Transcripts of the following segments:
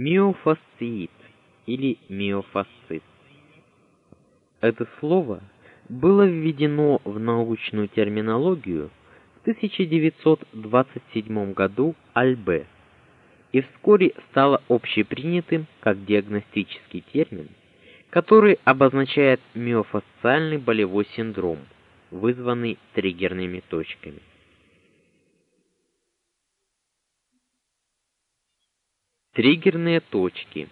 Миофасциит или миофасцит. Это слово было введено в научную терминологию в 1927 году Альбе и вскоре стало общепринятым как диагностический термин, который обозначает миофасциальный болевой синдром, вызванный триггерными точками. Триггерные точки,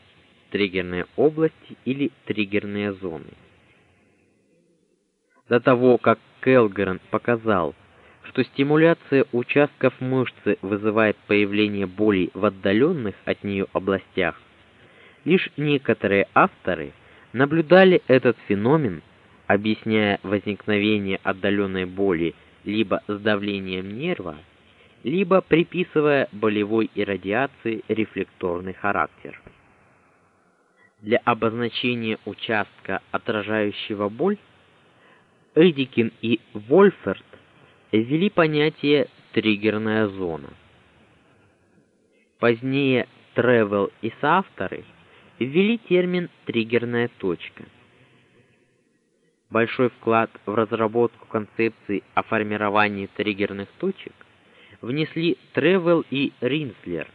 триггерные области или триггерные зоны. До того, как Келгерн показал, что стимуляция участков мышцы вызывает появление боли в отдаленных от нее областях, лишь некоторые авторы наблюдали этот феномен, объясняя возникновение отдаленной боли либо сдавлением нерва, либо приписывая болевой иррадиации рефлекторный характер. Для обозначения участка, отражающего боль, Эдикин и Вольферт ввели понятие триггерная зона. Позднее Тревел и соавторы ввели термин триггерная точка. Большой вклад в разработку концепции о формировании триггерных точек внесли Тревел и Ринслер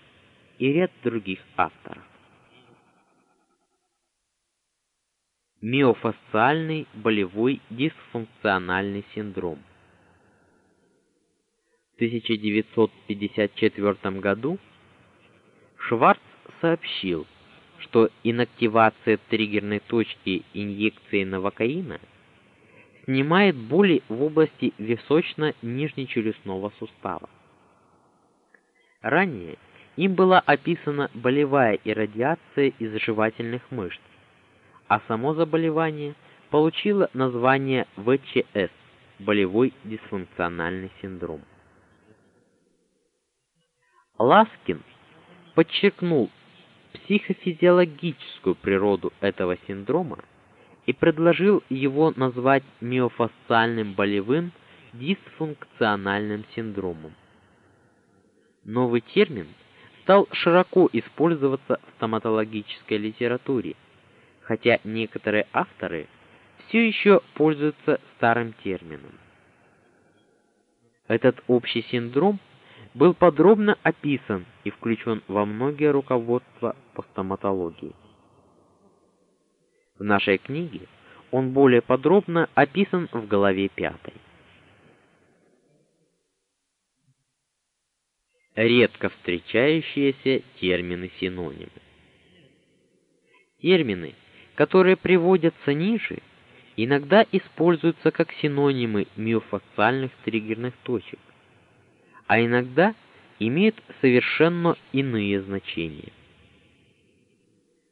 и ряд других авторов. Миофасциальный болевой дисфункциональный синдром. В 1954 году Шварц сообщил, что инактивация триггерной точки инъекцией новокаина снимает боли в области височно-нижнечелюстного сустава. Ранее им была описана болевая иррадиация из жевательных мышц, а само заболевание получило название ВЧС болевой дисфункциональный синдром. Ласкин подчеркнул психофизиологическую природу этого синдрома и предложил его назвать миофасциальным болевым дисфункциональным синдромом новый термин стал широко использоваться в стоматологической литературе, хотя некоторые авторы все еще пользуются старым термином. Этот общий синдром был подробно описан и включен во многие руководства по стоматологии. В нашей книге он более подробно описан в главе 5. Редко встречающиеся термины-синонимы. Термины, которые приводятся ниже, иногда используются как синонимы миофасциальных триггерных точек, а иногда имеют совершенно иные значения.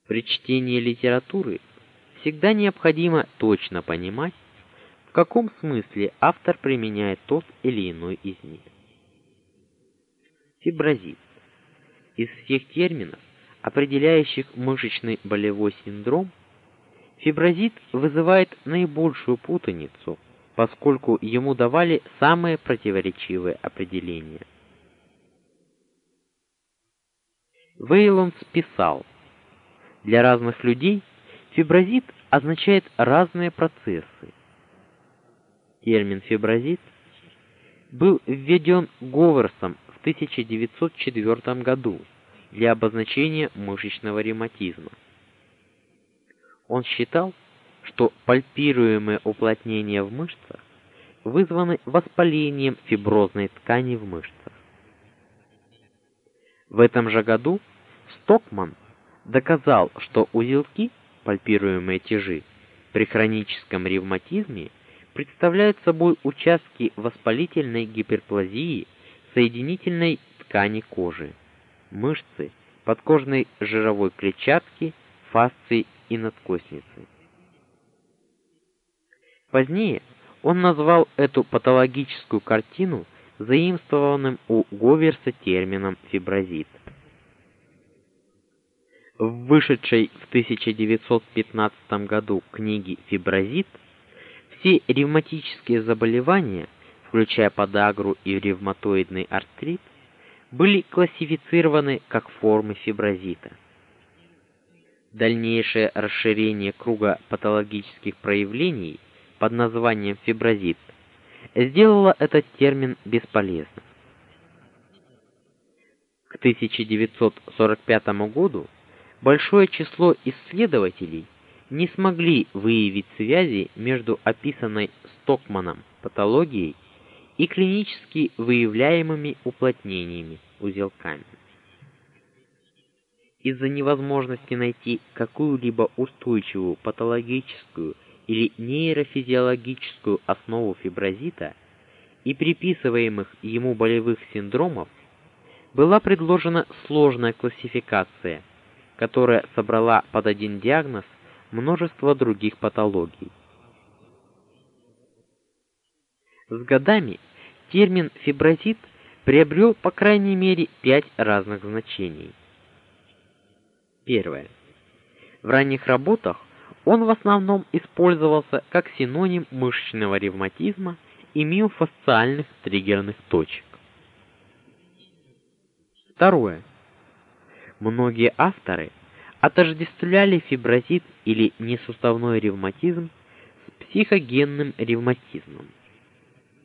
При чтении литературы всегда необходимо точно понимать, в каком смысле автор применяет тот или иной из них фиброзит. Из всех терминов, определяющих мышечный болевой синдром, фиброзит вызывает наибольшую путаницу, поскольку ему давали самые противоречивые определения. Вейлонс писал: Для разных людей фиброзит означает разные процессы. Термин фиброзит был введен Говарсом в 1904 году для обозначения мышечного ревматизма. Он считал, что пальпируемые уплотнения в мышцах вызваны воспалением фиброзной ткани в мышцах. В этом же году Стокман доказал, что узелки, пальпируемые тяжи, при хроническом ревматизме представляют собой участки воспалительной гиперплазии соединительной ткани кожи, мышцы, подкожной жировой клетчатки, фасции и надкостницы. Позднее он назвал эту патологическую картину заимствованным у Говерса термином фиброзит. В вышедшей в 1915 году книге Фиброзит все ревматические заболевания – включая подагру и ревматоидный артрит, были классифицированы как формы фиброзита. Дальнейшее расширение круга патологических проявлений под названием фиброзит сделало этот термин бесполезным. К 1945 году большое число исследователей не смогли выявить связи между описанной Стокманом патологией и клинически выявляемыми уплотнениями узелками. Из-за невозможности найти какую-либо устойчивую патологическую или нейрофизиологическую основу фиброзита и приписываемых ему болевых синдромов, была предложена сложная классификация, которая собрала под один диагноз множество других патологий. С годами термин фиброзит приобрел по крайней мере пять разных значений. Первое. В ранних работах он в основном использовался как синоним мышечного ревматизма и миофасциальных триггерных точек. Второе. Многие авторы отождествляли фиброзит или несуставной ревматизм с психогенным ревматизмом.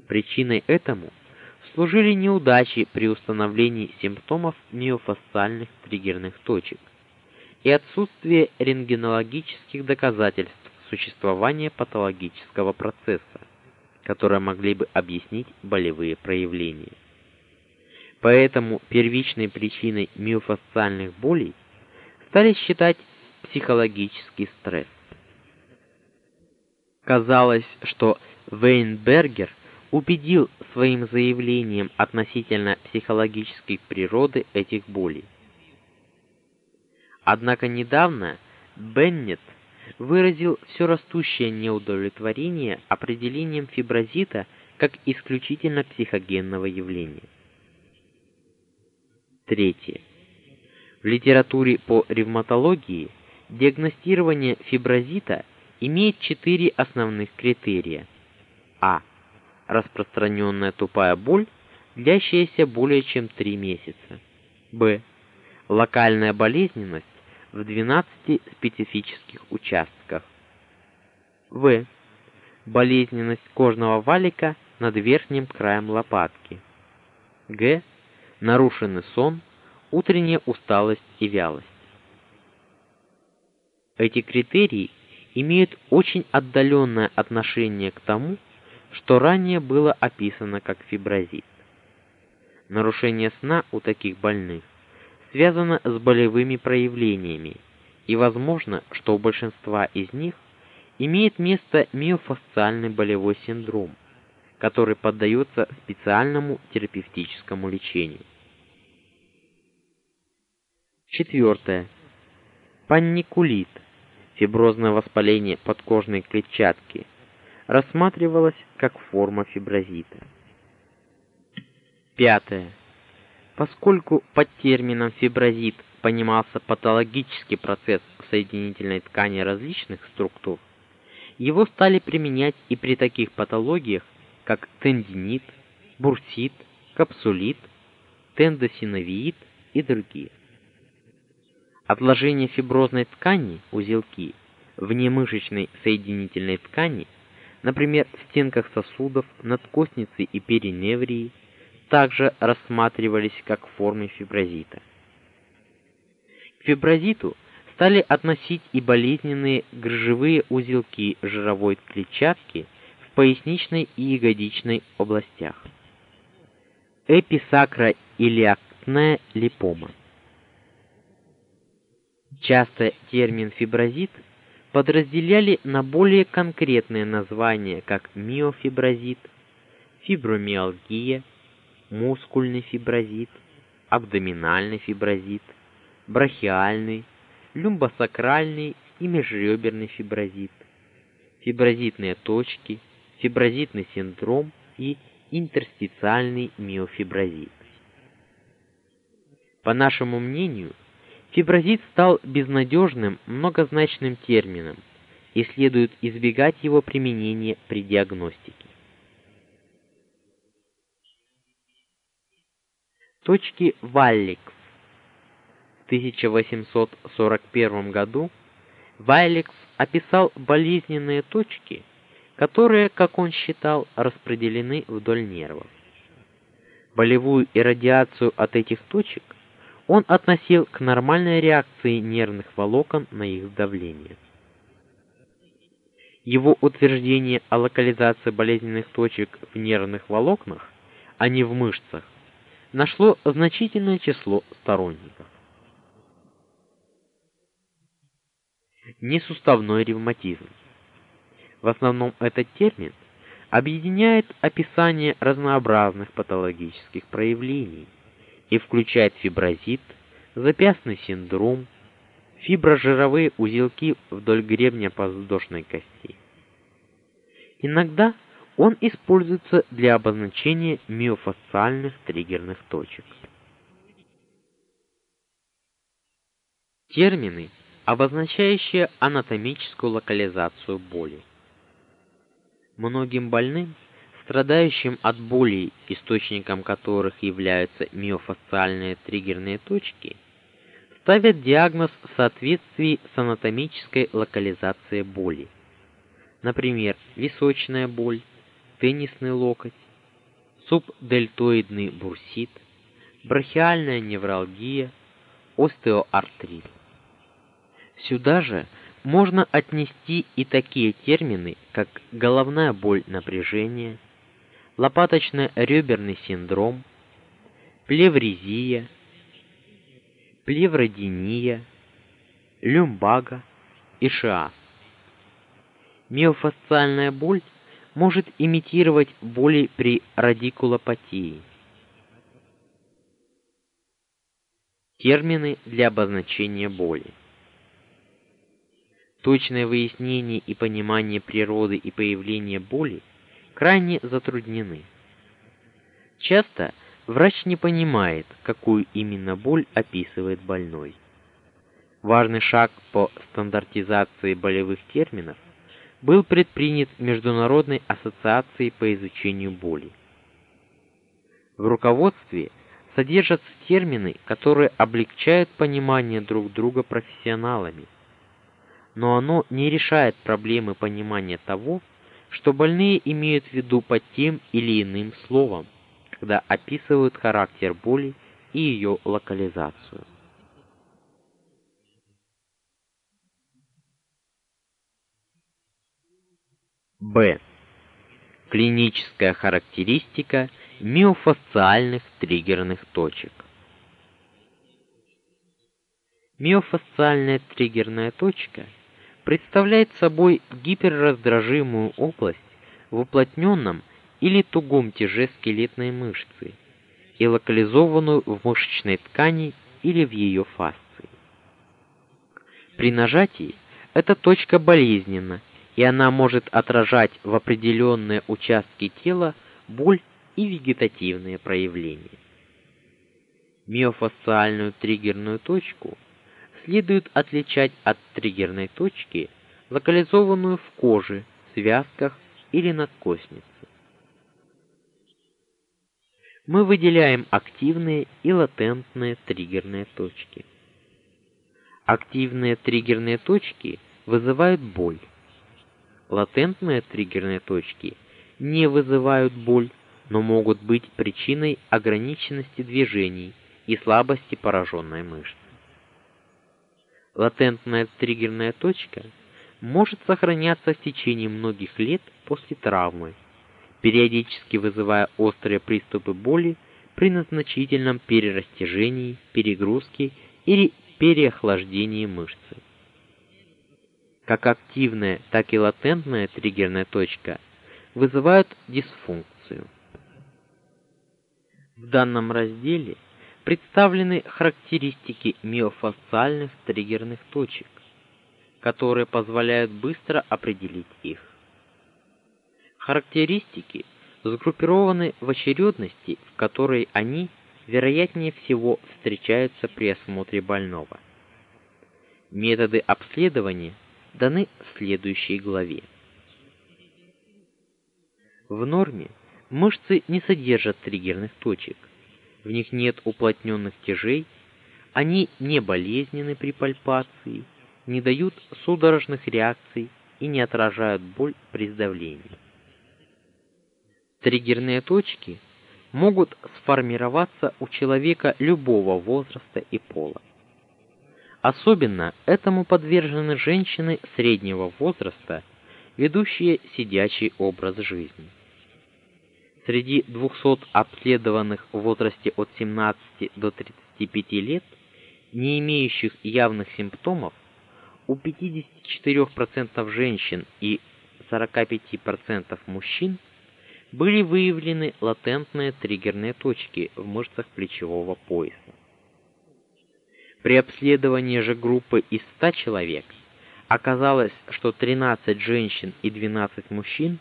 Причиной этому служили неудачи при установлении симптомов миофасциальных триггерных точек и отсутствие рентгенологических доказательств существования патологического процесса, которые могли бы объяснить болевые проявления. Поэтому первичной причиной миофасциальных болей стали считать психологический стресс. Казалось, что Вейнбергер убедил своим заявлением относительно психологической природы этих болей. Однако недавно Беннет выразил все растущее неудовлетворение определением фиброзита как исключительно психогенного явления. Третье. В литературе по ревматологии диагностирование фиброзита имеет четыре основных критерия. А. Распространенная тупая боль, длящаяся более чем 3 месяца. Б. Локальная болезненность в 12 специфических участках. В. Болезненность кожного валика над верхним краем лопатки. Г нарушенный сон, утренняя усталость и вялость. Эти критерии имеют очень отдаленное отношение к тому, что ранее было описано как фиброзит. Нарушение сна у таких больных связано с болевыми проявлениями, и возможно, что у большинства из них имеет место миофасциальный болевой синдром, который поддается специальному терапевтическому лечению. Четвертое. Панникулит, фиброзное воспаление подкожной клетчатки, рассматривалось как форма фиброзита. Пятое. Поскольку под термином фиброзит понимался патологический процесс в соединительной ткани различных структур, его стали применять и при таких патологиях, как тендинит, бурсит, капсулит, тендосиновиит и другие. Отложение фиброзной ткани, узелки, внемышечной соединительной ткани, например, в стенках сосудов, надкостницы и периневрии, также рассматривались как формы фиброзита. К фиброзиту стали относить и болезненные грыжевые узелки жировой клетчатки в поясничной и ягодичной областях. Эписакроилиактная липома. Часто термин фиброзит подразделяли на более конкретные названия, как миофиброзит, фибромиалгия, мускульный фиброзит, абдоминальный фиброзит, брахиальный, люмбосакральный и межреберный фиброзит, фиброзитные точки, фиброзитный синдром и интерстициальный миофиброзит. По нашему мнению, Фиброзит стал безнадежным, многозначным термином, и следует избегать его применения при диагностике. Точки Валликс. В 1841 году Вайлекс описал болезненные точки, которые, как он считал, распределены вдоль нервов. Болевую иррадиацию от этих точек он относил к нормальной реакции нервных волокон на их давление. Его утверждение о локализации болезненных точек в нервных волокнах, а не в мышцах, нашло значительное число сторонников. Несуставной ревматизм. В основном этот термин объединяет описание разнообразных патологических проявлений и включает фиброзит, запястный синдром, фиброжировые узелки вдоль гребня подвздошной кости. Иногда он используется для обозначения миофасциальных триггерных точек. Термины, обозначающие анатомическую локализацию боли. Многим больным, страдающим от болей, источником которых являются миофасциальные триггерные точки, ставят диагноз в соответствии с анатомической локализацией боли. Например, височная боль, теннисный локоть, субдельтоидный бурсит, брахиальная невралгия, остеоартрит. Сюда же можно отнести и такие термины, как головная боль напряжения, лопаточно-реберный синдром, плевризия, плевродения, люмбага и шиаз. Миофасциальная боль может имитировать боли при радикулопатии. Термины для обозначения боли. Точное выяснение и понимание природы и появления боли крайне затруднены. Часто врач не понимает, какую именно боль описывает больной. Важный шаг по стандартизации болевых терминов был предпринят Международной ассоциацией по изучению боли. В руководстве содержатся термины, которые облегчают понимание друг друга профессионалами, но оно не решает проблемы понимания того, что больные имеют в виду под тем или иным словом, когда описывают характер боли и ее локализацию. Б. Клиническая характеристика миофасциальных триггерных точек. Миофасциальная триггерная точка представляет собой гиперраздражимую область в уплотненном или тугом тяже скелетной мышцы и локализованную в мышечной ткани или в ее фасции. При нажатии эта точка болезненна и она может отражать в определенные участки тела боль и вегетативные проявления. Миофасциальную триггерную точку следует отличать от триггерной точки, локализованную в коже, связках или надкостнице. Мы выделяем активные и латентные триггерные точки. Активные триггерные точки вызывают боль Латентные триггерные точки не вызывают боль, но могут быть причиной ограниченности движений и слабости пораженной мышцы. Латентная триггерная точка может сохраняться в течение многих лет после травмы, периодически вызывая острые приступы боли при незначительном перерастяжении, перегрузке или переохлаждении мышцы как активная, так и латентная триггерная точка вызывают дисфункцию. В данном разделе представлены характеристики миофасциальных триггерных точек, которые позволяют быстро определить их. Характеристики сгруппированы в очередности, в которой они вероятнее всего встречаются при осмотре больного. Методы обследования даны в следующей главе. В норме мышцы не содержат триггерных точек. В них нет уплотненных тяжей, Они не болезненны при пальпации, не дают судорожных реакций и не отражают боль при сдавлении. Триггерные точки могут сформироваться у человека любого возраста и пола. Особенно этому подвержены женщины среднего возраста, ведущие сидячий образ жизни. Среди 200 обследованных в возрасте от 17 до 35 лет, не имеющих явных симптомов, у 54% женщин и 45% мужчин были выявлены латентные триггерные точки в мышцах плечевого пояса. При обследовании же группы из 100 человек оказалось, что 13 женщин и 12 мужчин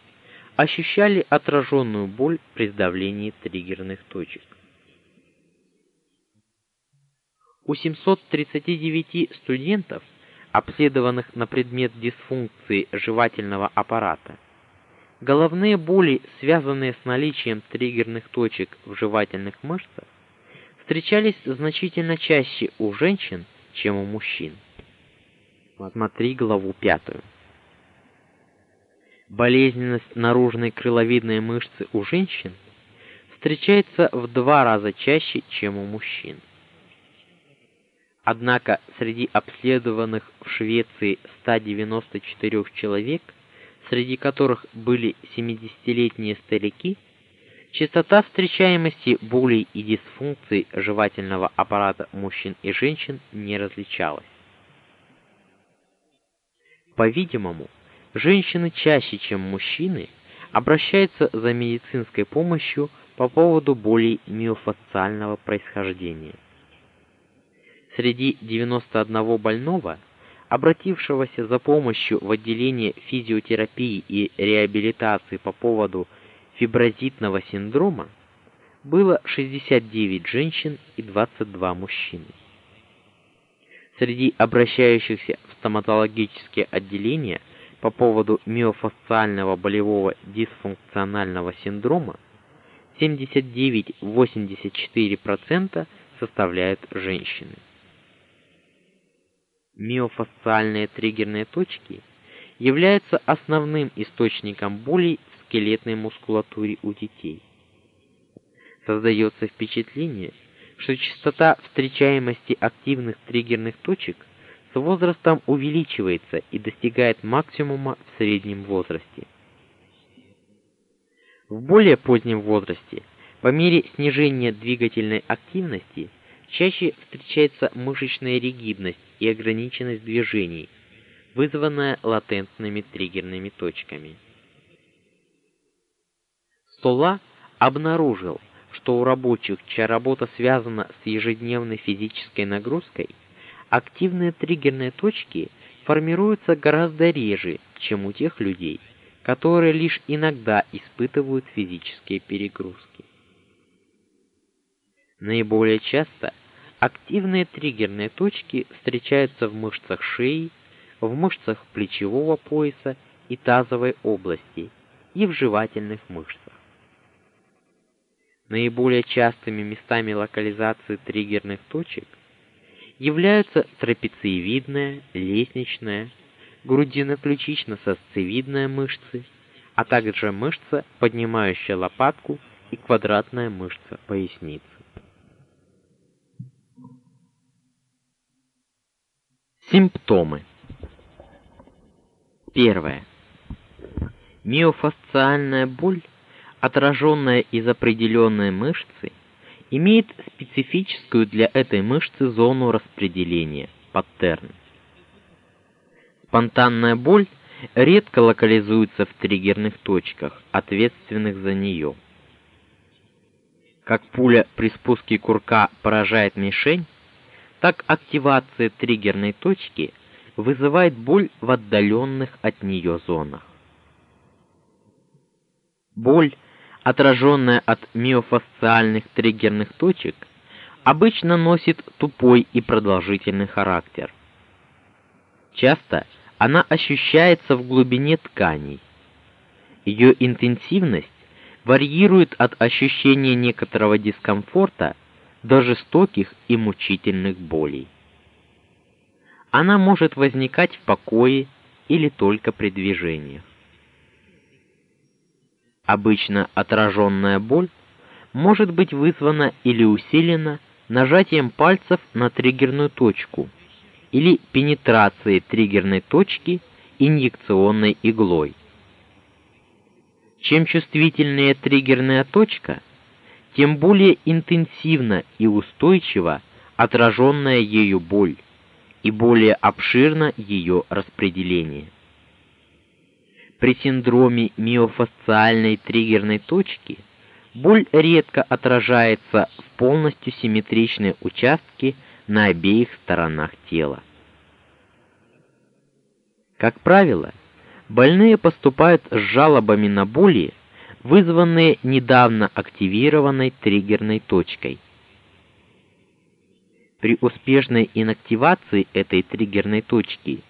ощущали отраженную боль при сдавлении триггерных точек. У 739 студентов, обследованных на предмет дисфункции жевательного аппарата, головные боли, связанные с наличием триггерных точек в жевательных мышцах, встречались значительно чаще у женщин, чем у мужчин. Смотри главу пятую. Болезненность наружной крыловидной мышцы у женщин встречается в два раза чаще, чем у мужчин. Однако среди обследованных в Швеции 194 человек, среди которых были 70-летние старики, Частота встречаемости болей и дисфункций жевательного аппарата мужчин и женщин не различалась. По-видимому, женщины чаще, чем мужчины, обращаются за медицинской помощью по поводу болей миофасциального происхождения. Среди 91 больного, обратившегося за помощью в отделение физиотерапии и реабилитации по поводу фиброзитного синдрома было 69 женщин и 22 мужчины. Среди обращающихся в стоматологические отделения по поводу миофасциального болевого дисфункционального синдрома 79-84% составляют женщины. Миофасциальные триггерные точки являются основным источником болей скелетной мускулатуре у детей. Создается впечатление, что частота встречаемости активных триггерных точек с возрастом увеличивается и достигает максимума в среднем возрасте. В более позднем возрасте, по мере снижения двигательной активности, чаще встречается мышечная ригидность и ограниченность движений, вызванная латентными триггерными точками. Стола обнаружил, что у рабочих, чья работа связана с ежедневной физической нагрузкой, активные триггерные точки формируются гораздо реже, чем у тех людей, которые лишь иногда испытывают физические перегрузки. Наиболее часто активные триггерные точки встречаются в мышцах шеи, в мышцах плечевого пояса и тазовой области и в жевательных мышцах. Наиболее частыми местами локализации триггерных точек являются трапециевидная, лестничная, грудино-ключично-сосцевидная мышцы, а также мышца, поднимающая лопатку, и квадратная мышца поясницы. Симптомы. Первое. Миофасциальная боль отраженная из определенной мышцы, имеет специфическую для этой мышцы зону распределения паттерн. Спонтанная боль редко локализуется в триггерных точках, ответственных за нее. Как пуля при спуске курка поражает мишень, так активация триггерной точки вызывает боль в отдаленных от нее зонах. Боль отраженная от миофасциальных триггерных точек, обычно носит тупой и продолжительный характер. Часто она ощущается в глубине тканей. Ее интенсивность варьирует от ощущения некоторого дискомфорта до жестоких и мучительных болей. Она может возникать в покое или только при движениях. Обычно отраженная боль может быть вызвана или усилена нажатием пальцев на триггерную точку или пенетрацией триггерной точки инъекционной иглой. Чем чувствительнее триггерная точка, тем более интенсивно и устойчиво отраженная ею боль и более обширно ее распределение. При синдроме миофасциальной триггерной точки боль редко отражается в полностью симметричные участки на обеих сторонах тела. Как правило, больные поступают с жалобами на боли, вызванные недавно активированной триггерной точкой. При успешной инактивации этой триггерной точки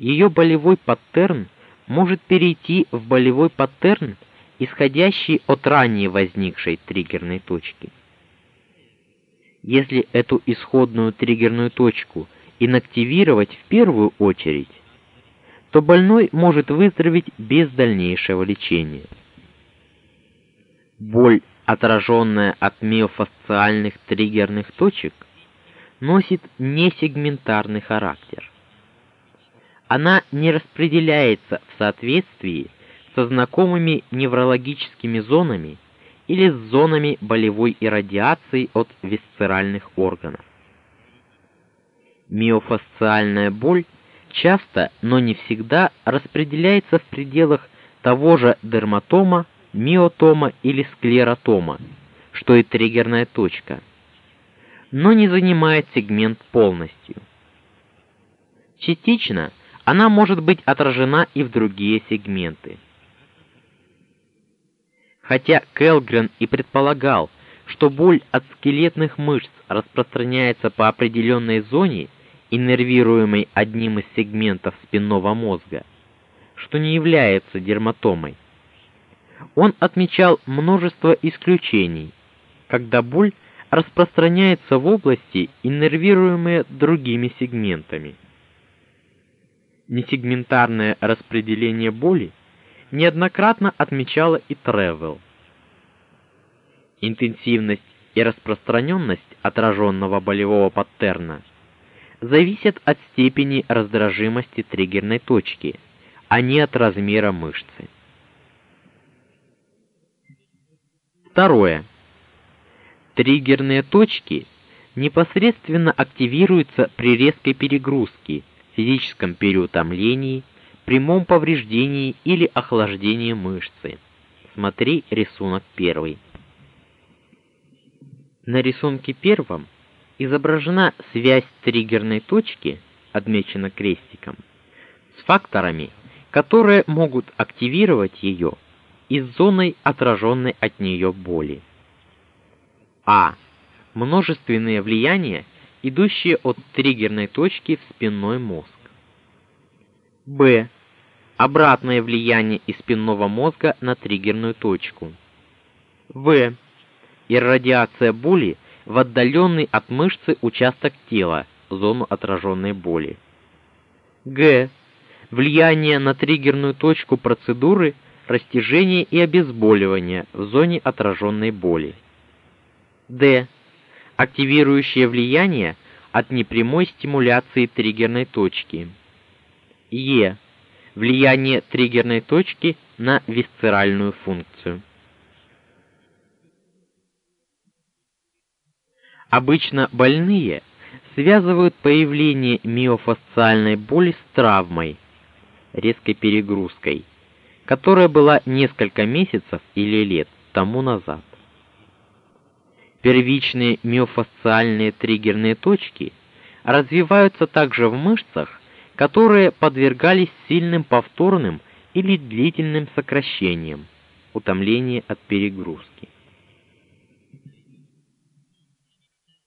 ее болевой паттерн может перейти в болевой паттерн, исходящий от ранее возникшей триггерной точки. Если эту исходную триггерную точку инактивировать в первую очередь, то больной может выздороветь без дальнейшего лечения. Боль, отраженная от миофасциальных триггерных точек, носит несегментарный характер. Она не распределяется в соответствии со знакомыми неврологическими зонами или с зонами болевой иррадиации от висцеральных органов. Миофасциальная боль часто, но не всегда распределяется в пределах того же дерматома, миотома или склеротома, что и триггерная точка, но не занимает сегмент полностью. Частично она может быть отражена и в другие сегменты. Хотя Келгрен и предполагал, что боль от скелетных мышц распространяется по определенной зоне, иннервируемой одним из сегментов спинного мозга, что не является дерматомой. Он отмечал множество исключений, когда боль распространяется в области, иннервируемые другими сегментами. Несегментарное распределение боли неоднократно отмечала и Тревел. Интенсивность и распространенность отраженного болевого паттерна зависят от степени раздражимости триггерной точки, а не от размера мышцы. Второе. Триггерные точки непосредственно активируются при резкой перегрузке, физическом переутомлении, прямом повреждении или охлаждении мышцы. Смотри рисунок 1. На рисунке первом изображена связь триггерной точки, отмечена крестиком, с факторами, которые могут активировать ее и с зоной отраженной от нее боли. А. Множественные влияния, идущие от триггерной точки в спинной мозг. Б. Обратное влияние из спинного мозга на триггерную точку. В. Иррадиация боли в отдаленный от мышцы участок тела, зону отраженной боли. Г. Влияние на триггерную точку процедуры растяжения и обезболивания в зоне отраженной боли. Д. Активирующее влияние от непрямой стимуляции триггерной точки. Е. Влияние триггерной точки на висцеральную функцию. Обычно больные связывают появление миофасциальной боли с травмой, резкой перегрузкой, которая была несколько месяцев или лет тому назад. Первичные миофасциальные триггерные точки развиваются также в мышцах, которые подвергались сильным повторным или длительным сокращениям, утомлению от перегрузки.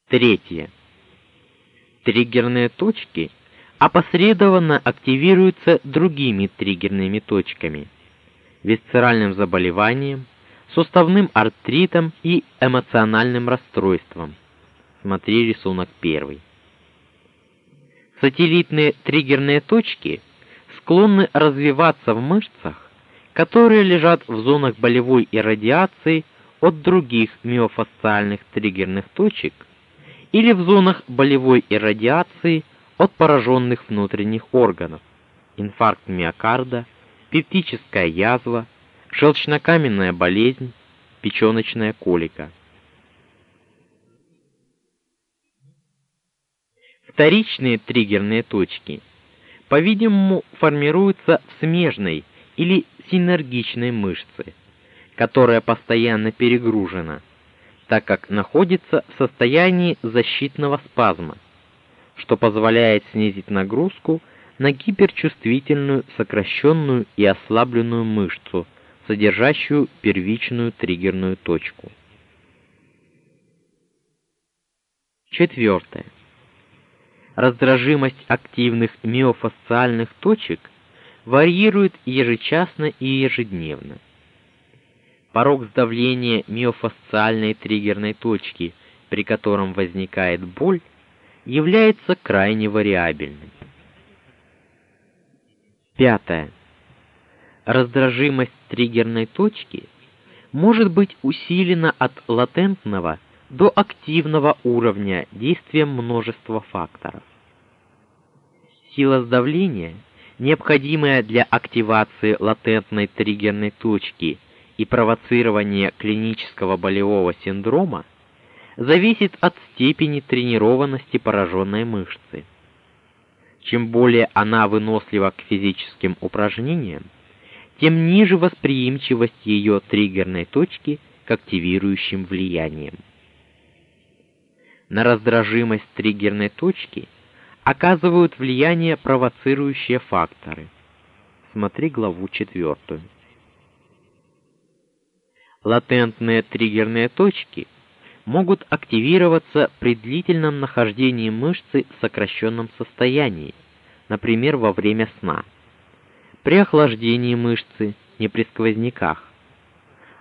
Третье. Триггерные точки опосредованно активируются другими триггерными точками: висцеральным заболеванием, суставным артритом и эмоциональным расстройством, Смотри рисунок 1. Сателлитные триггерные точки склонны развиваться в мышцах, которые лежат в зонах болевой иррадиации от других миофасциальных триггерных точек или в зонах болевой иррадиации от пораженных внутренних органов: инфаркт миокарда, пептическая язва, желчнокаменная болезнь, печёночная колика. Вторичные триггерные точки, по-видимому, формируются в смежной или синергичной мышце, которая постоянно перегружена, так как находится в состоянии защитного спазма, что позволяет снизить нагрузку на гиперчувствительную, сокращенную и ослабленную мышцу, содержащую первичную триггерную точку. Четвертое раздражимость активных миофасциальных точек варьирует ежечасно и ежедневно. Порог сдавления миофасциальной триггерной точки, при котором возникает боль, является крайне вариабельным. Пятое. Раздражимость триггерной точки может быть усилена от латентного до активного уровня действием множества факторов. Сила сдавления, необходимая для активации латентной триггерной точки и провоцирования клинического болевого синдрома, зависит от степени тренированности пораженной мышцы. Чем более она вынослива к физическим упражнениям, тем ниже восприимчивость ее триггерной точки к активирующим влияниям на раздражимость триггерной точки оказывают влияние провоцирующие факторы. Смотри главу 4. Латентные триггерные точки могут активироваться при длительном нахождении мышцы в сокращенном состоянии, например, во время сна. При охлаждении мышцы, не при сквозняках.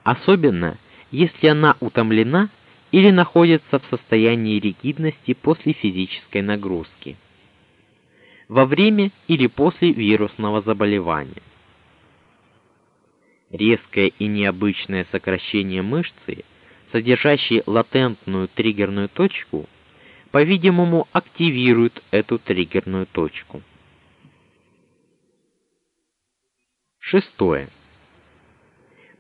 Особенно, если она утомлена или находится в состоянии ригидности после физической нагрузки. Во время или после вирусного заболевания. Резкое и необычное сокращение мышцы, содержащей латентную триггерную точку, по-видимому, активирует эту триггерную точку. Шестое.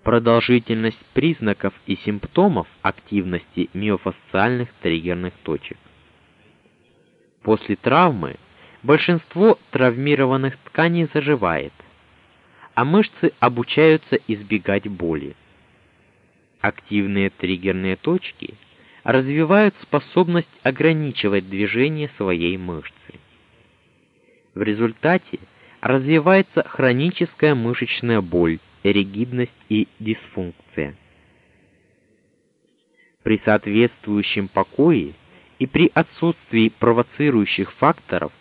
Продолжительность признаков и симптомов активности миофасциальных триггерных точек. После травмы большинство травмированных тканей заживает, а мышцы обучаются избегать боли. Активные триггерные точки развивают способность ограничивать движение своей мышцы. В результате развивается хроническая мышечная боль, ригидность и дисфункция. При соответствующем покое и при отсутствии провоцирующих факторов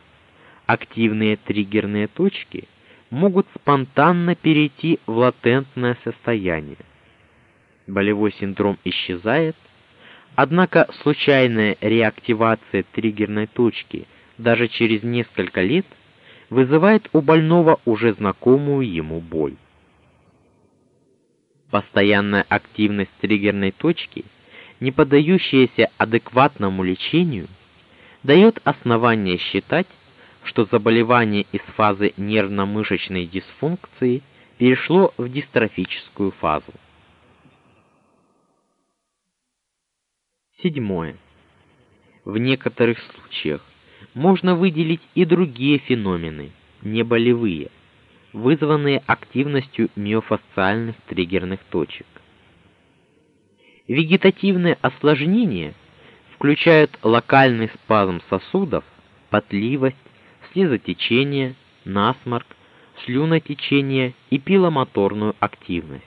активные триггерные точки могут спонтанно перейти в латентное состояние. Болевой синдром исчезает, однако случайная реактивация триггерной точки даже через несколько лет вызывает у больного уже знакомую ему боль. Постоянная активность триггерной точки, не поддающаяся адекватному лечению, дает основание считать, что заболевание из фазы нервно-мышечной дисфункции перешло в дистрофическую фазу. Седьмое. В некоторых случаях можно выделить и другие феномены, не болевые, вызванные активностью миофасциальных триггерных точек. Вегетативные осложнения включают локальный спазм сосудов, потливость, слезотечение, насморк, слюнотечение и пиломоторную активность.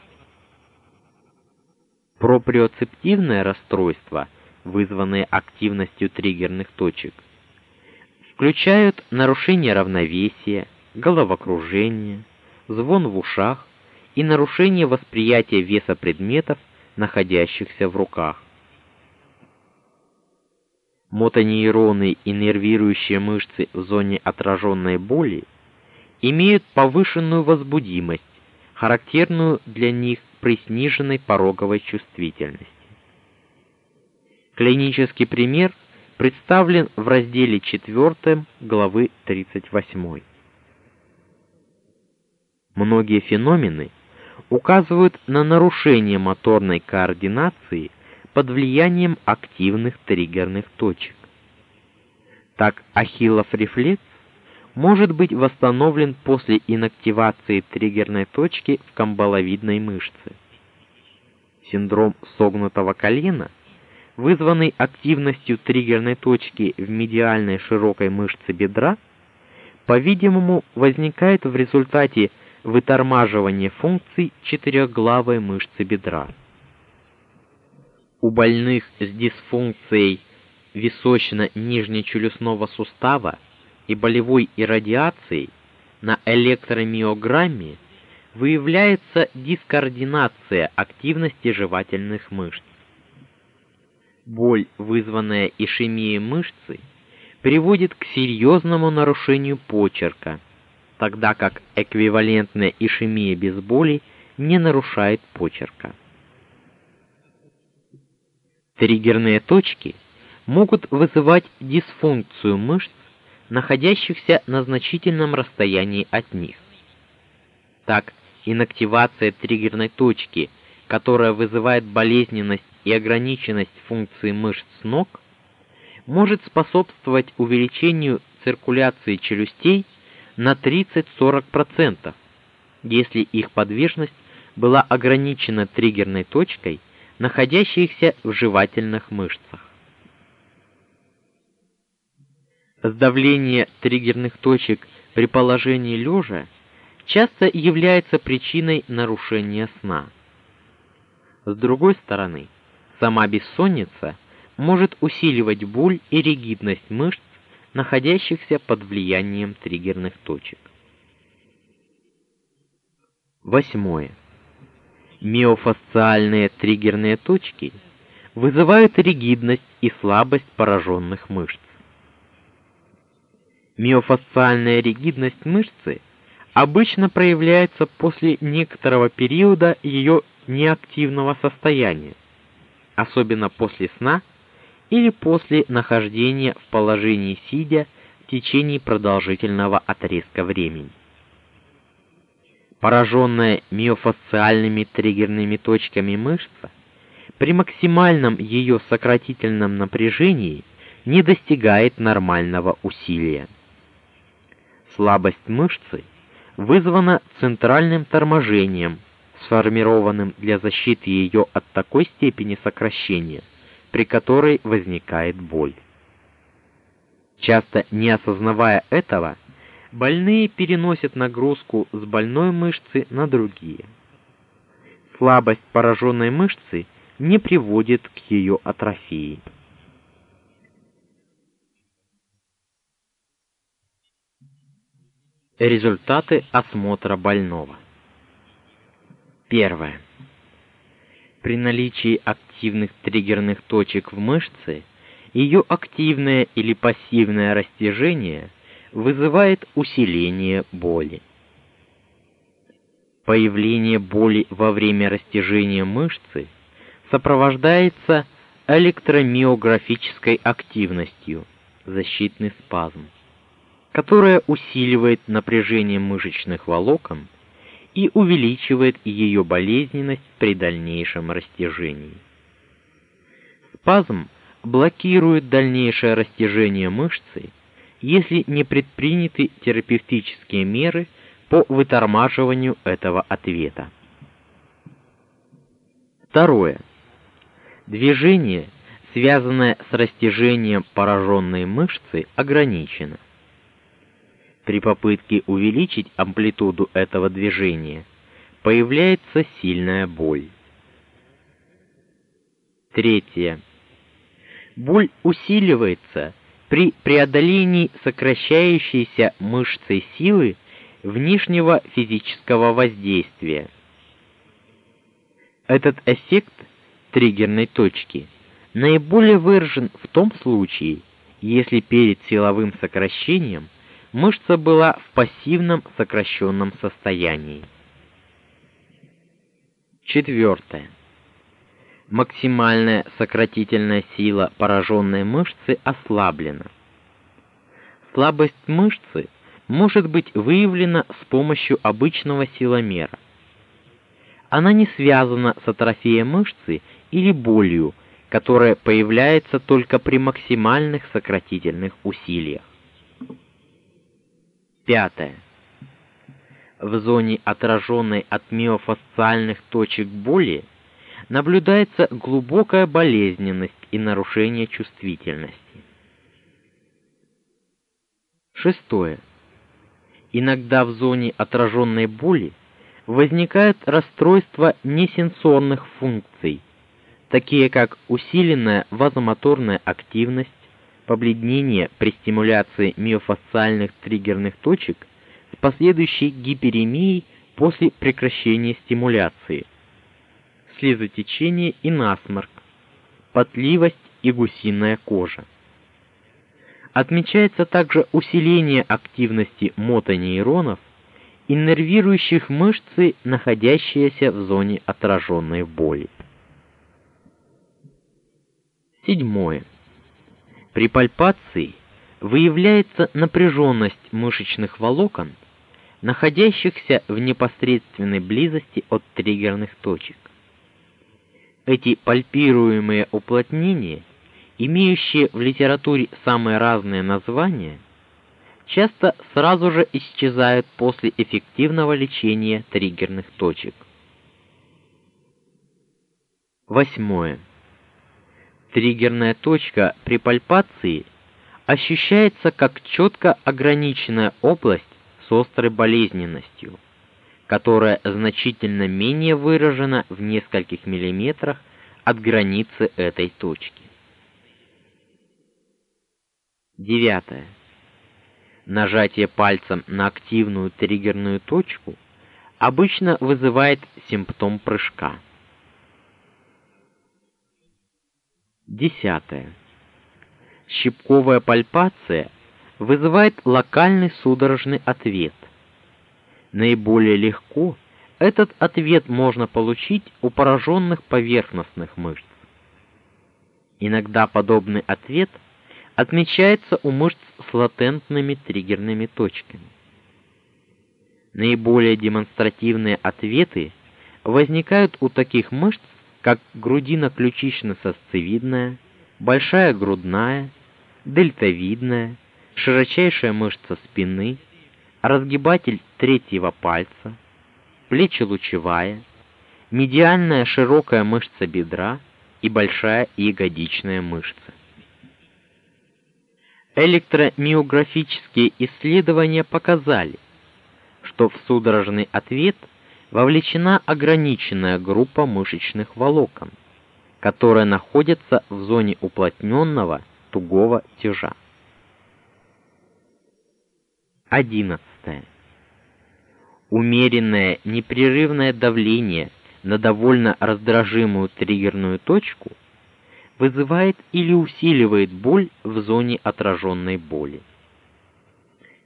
Проприоцептивное расстройство, вызванное активностью триггерных точек, включают нарушение равновесия, головокружение, звон в ушах и нарушение восприятия веса предметов, находящихся в руках. мотонейроны и нервирующие мышцы в зоне отраженной боли имеют повышенную возбудимость, характерную для них при сниженной пороговой чувствительности. Клинический пример представлен в разделе 4 главы 38. Многие феномены указывают на нарушение моторной координации под влиянием активных триггерных точек. Так ахиллов рефлекс может быть восстановлен после инактивации триггерной точки в камбаловидной мышце. Синдром согнутого колена, вызванный активностью триггерной точки в медиальной широкой мышце бедра, по-видимому, возникает в результате вытормаживания функций четырехглавой мышцы бедра. У больных с дисфункцией височно-нижнечелюстного сустава и болевой иррадиацией на электромиограмме выявляется дискоординация активности жевательных мышц. Боль, вызванная ишемией мышцы, приводит к серьезному нарушению почерка, тогда как эквивалентная ишемия без боли не нарушает почерка. Триггерные точки могут вызывать дисфункцию мышц находящихся на значительном расстоянии от них. Так, инактивация триггерной точки, которая вызывает болезненность и ограниченность функции мышц ног, может способствовать увеличению циркуляции челюстей на 30-40%, если их подвижность была ограничена триггерной точкой, находящейся в жевательных мышцах. Сдавление триггерных точек при положении лежа часто является причиной нарушения сна. С другой стороны, сама бессонница может усиливать боль и ригидность мышц, находящихся под влиянием триггерных точек. Восьмое. Миофасциальные триггерные точки вызывают ригидность и слабость пораженных мышц. Миофасциальная ригидность мышцы обычно проявляется после некоторого периода ее неактивного состояния, особенно после сна или после нахождения в положении сидя в течение продолжительного отрезка времени. Пораженная миофасциальными триггерными точками мышца при максимальном ее сократительном напряжении не достигает нормального усилия. Слабость мышцы вызвана центральным торможением, сформированным для защиты ее от такой степени сокращения, при которой возникает боль. Часто не осознавая этого, больные переносят нагрузку с больной мышцы на другие. Слабость пораженной мышцы не приводит к ее атрофии. Результаты осмотра больного. Первое. При наличии активных триггерных точек в мышце, ее активное или пассивное растяжение вызывает усиление боли. Появление боли во время растяжения мышцы сопровождается электромиографической активностью, защитный спазм которая усиливает напряжение мышечных волокон и увеличивает ее болезненность при дальнейшем растяжении. Спазм блокирует дальнейшее растяжение мышцы, если не предприняты терапевтические меры по вытормаживанию этого ответа. Второе. Движение, связанное с растяжением пораженной мышцы, ограничено при попытке увеличить амплитуду этого движения появляется сильная боль. Третье. Боль усиливается при преодолении сокращающейся мышцей силы внешнего физического воздействия. Этот эффект триггерной точки наиболее выражен в том случае, если перед силовым сокращением мышца была в пассивном сокращенном состоянии. Четвертое. Максимальная сократительная сила пораженной мышцы ослаблена. Слабость мышцы может быть выявлена с помощью обычного силомера. Она не связана с атрофией мышцы или болью, которая появляется только при максимальных сократительных усилиях. Пятое. В зоне отраженной от миофасциальных точек боли наблюдается глубокая болезненность и нарушение чувствительности. Шестое. Иногда в зоне отраженной боли возникают расстройства несенсорных функций, такие как усиленная вазомоторная активность, побледнение при стимуляции миофасциальных триггерных точек с последующей гиперемией после прекращения стимуляции, слезотечение и насморк, потливость и гусиная кожа. Отмечается также усиление активности мотонейронов, иннервирующих мышцы, находящиеся в зоне отраженной боли. Седьмое. При пальпации выявляется напряженность мышечных волокон, находящихся в непосредственной близости от триггерных точек. Эти пальпируемые уплотнения, имеющие в литературе самые разные названия, часто сразу же исчезают после эффективного лечения триггерных точек. Восьмое. Триггерная точка при пальпации ощущается как четко ограниченная область с острой болезненностью, которая значительно менее выражена в нескольких миллиметрах от границы этой точки. Девятое. Нажатие пальцем на активную триггерную точку обычно вызывает симптом прыжка. Десятое. Щипковая пальпация вызывает локальный судорожный ответ. Наиболее легко этот ответ можно получить у пораженных поверхностных мышц. Иногда подобный ответ отмечается у мышц с латентными триггерными точками. Наиболее демонстративные ответы возникают у таких мышц, как грудино-ключично-сосцевидная, большая грудная, дельтовидная, широчайшая мышца спины, разгибатель третьего пальца, плечелучевая, медиальная широкая мышца бедра и большая ягодичная мышца. Электромиографические исследования показали, что в судорожный ответ – вовлечена ограниченная группа мышечных волокон, которые находятся в зоне уплотненного тугого тяжа. 11. Умеренное непрерывное давление на довольно раздражимую триггерную точку вызывает или усиливает боль в зоне отраженной боли.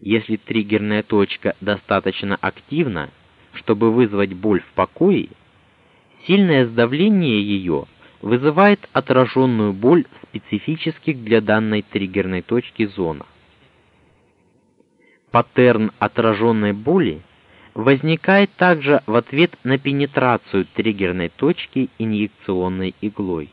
Если триггерная точка достаточно активна, чтобы вызвать боль в покое, сильное сдавление ее вызывает отраженную боль в специфических для данной триггерной точки зонах. Паттерн отраженной боли возникает также в ответ на пенетрацию триггерной точки инъекционной иглой.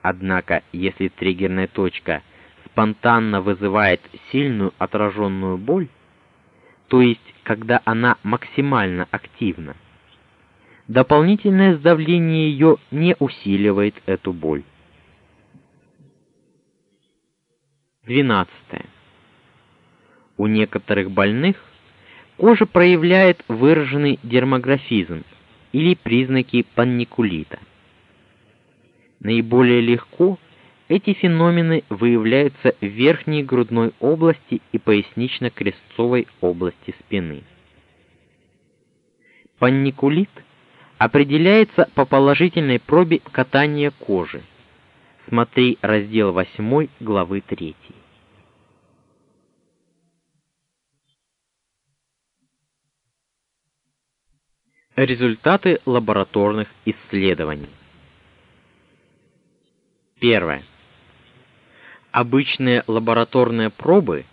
Однако, если триггерная точка спонтанно вызывает сильную отраженную боль, то есть когда она максимально активна. Дополнительное сдавление ее не усиливает эту боль. 12. У некоторых больных кожа проявляет выраженный дермографизм или признаки панникулита. Наиболее легко эти феномены выявляются в верхней грудной области и пояснично-крестцовой области спины. Панникулит определяется по положительной пробе катания кожи, Смотри раздел 8 главы 3. Результаты лабораторных исследований. Первое. Обычные лабораторные пробы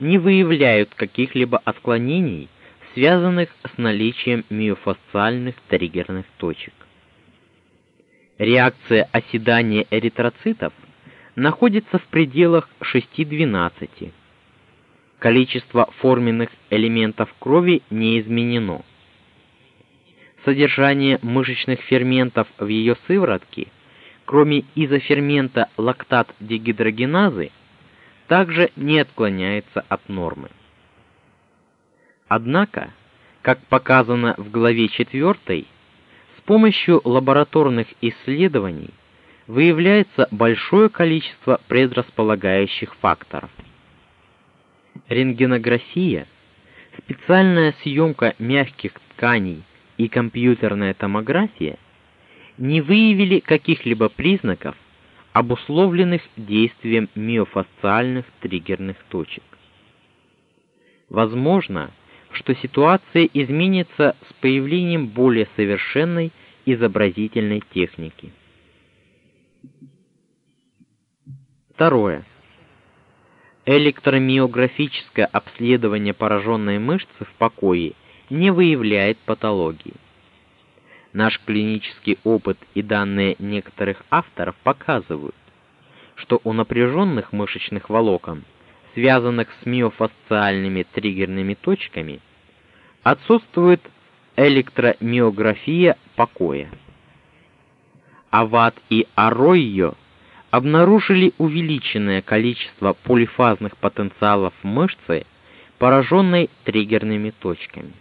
не выявляют каких-либо отклонений, связанных с наличием миофасциальных триггерных точек. Реакция оседания эритроцитов находится в пределах 6-12. Количество форменных элементов крови не изменено. Содержание мышечных ферментов в ее сыворотке – кроме изофермента лактат-дегидрогеназы, также не отклоняется от нормы. Однако, как показано в главе 4, с помощью лабораторных исследований выявляется большое количество предрасполагающих факторов. Рентгенография, специальная съемка мягких тканей и компьютерная томография – не выявили каких-либо признаков, обусловленных действием миофасциальных триггерных точек. Возможно, что ситуация изменится с появлением более совершенной изобразительной техники. Второе. Электромиографическое обследование пораженной мышцы в покое не выявляет патологии. Наш клинический опыт и данные некоторых авторов показывают, что у напряженных мышечных волокон, связанных с миофасциальными триггерными точками, отсутствует электромиография покоя. Ават и Аройо обнаружили увеличенное количество полифазных потенциалов мышцы, пораженной триггерными точками.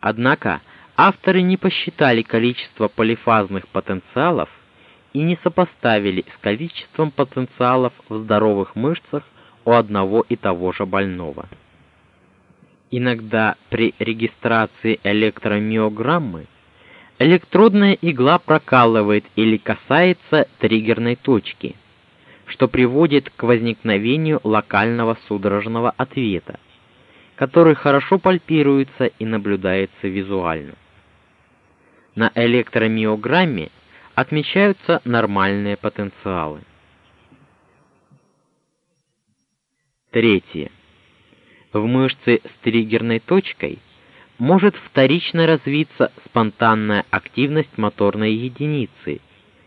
Однако Авторы не посчитали количество полифазных потенциалов и не сопоставили с количеством потенциалов в здоровых мышцах у одного и того же больного. Иногда при регистрации электромиограммы электродная игла прокалывает или касается триггерной точки, что приводит к возникновению локального судорожного ответа, который хорошо пальпируется и наблюдается визуально. На электромиограмме отмечаются нормальные потенциалы. Третье. В мышце с триггерной точкой может вторично развиться спонтанная активность моторной единицы,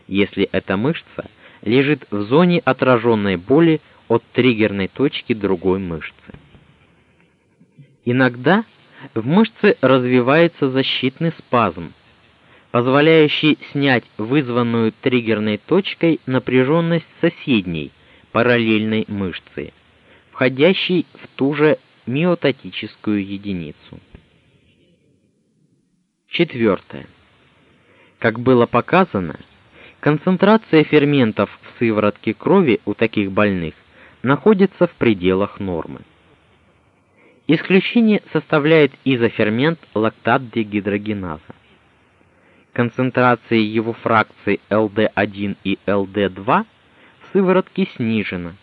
если эта мышца лежит в зоне отраженной боли от триггерной точки другой мышцы. Иногда в мышце развивается защитный спазм, позволяющий снять вызванную триггерной точкой напряженность соседней параллельной мышцы, входящей в ту же миотатическую единицу. Четвертое. Как было показано, концентрация ферментов в сыворотке крови у таких больных находится в пределах нормы. Исключение составляет изофермент лактат-дегидрогеназа концентрация его фракций LD1 и LD2 в сыворотке снижена,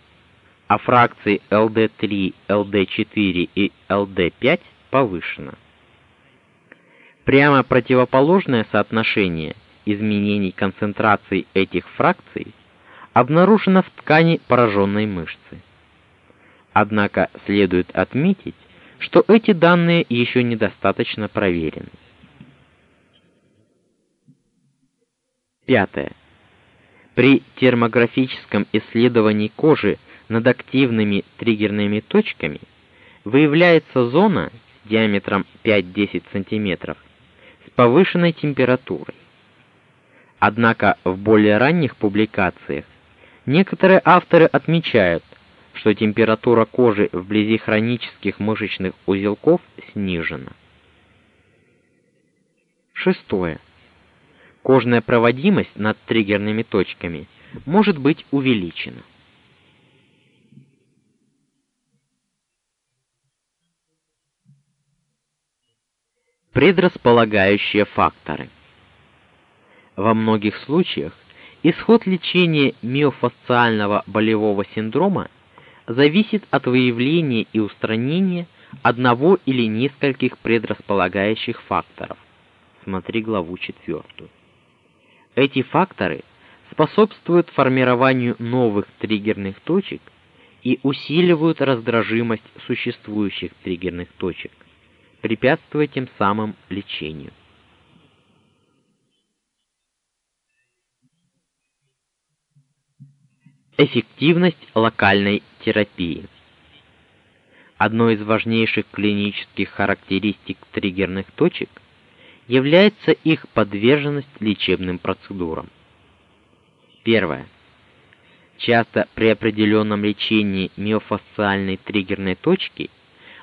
а фракции LD3, LD4 и LD5 повышена. Прямо противоположное соотношение изменений концентраций этих фракций обнаружено в ткани пораженной мышцы. Однако следует отметить, что эти данные еще недостаточно проверены. Пятое. При термографическом исследовании кожи над активными триггерными точками выявляется зона диаметром 5-10 см с повышенной температурой. Однако в более ранних публикациях некоторые авторы отмечают, что температура кожи вблизи хронических мышечных узелков снижена. Шестое кожная проводимость над триггерными точками может быть увеличена. Предрасполагающие факторы. Во многих случаях Исход лечения миофасциального болевого синдрома зависит от выявления и устранения одного или нескольких предрасполагающих факторов. Смотри главу 4. Эти факторы способствуют формированию новых триггерных точек и усиливают раздражимость существующих триггерных точек, препятствуя тем самым лечению. Эффективность локальной терапии. Одной из важнейших клинических характеристик триггерных точек является их подверженность лечебным процедурам. Первое. Часто при определенном лечении миофасциальной триггерной точки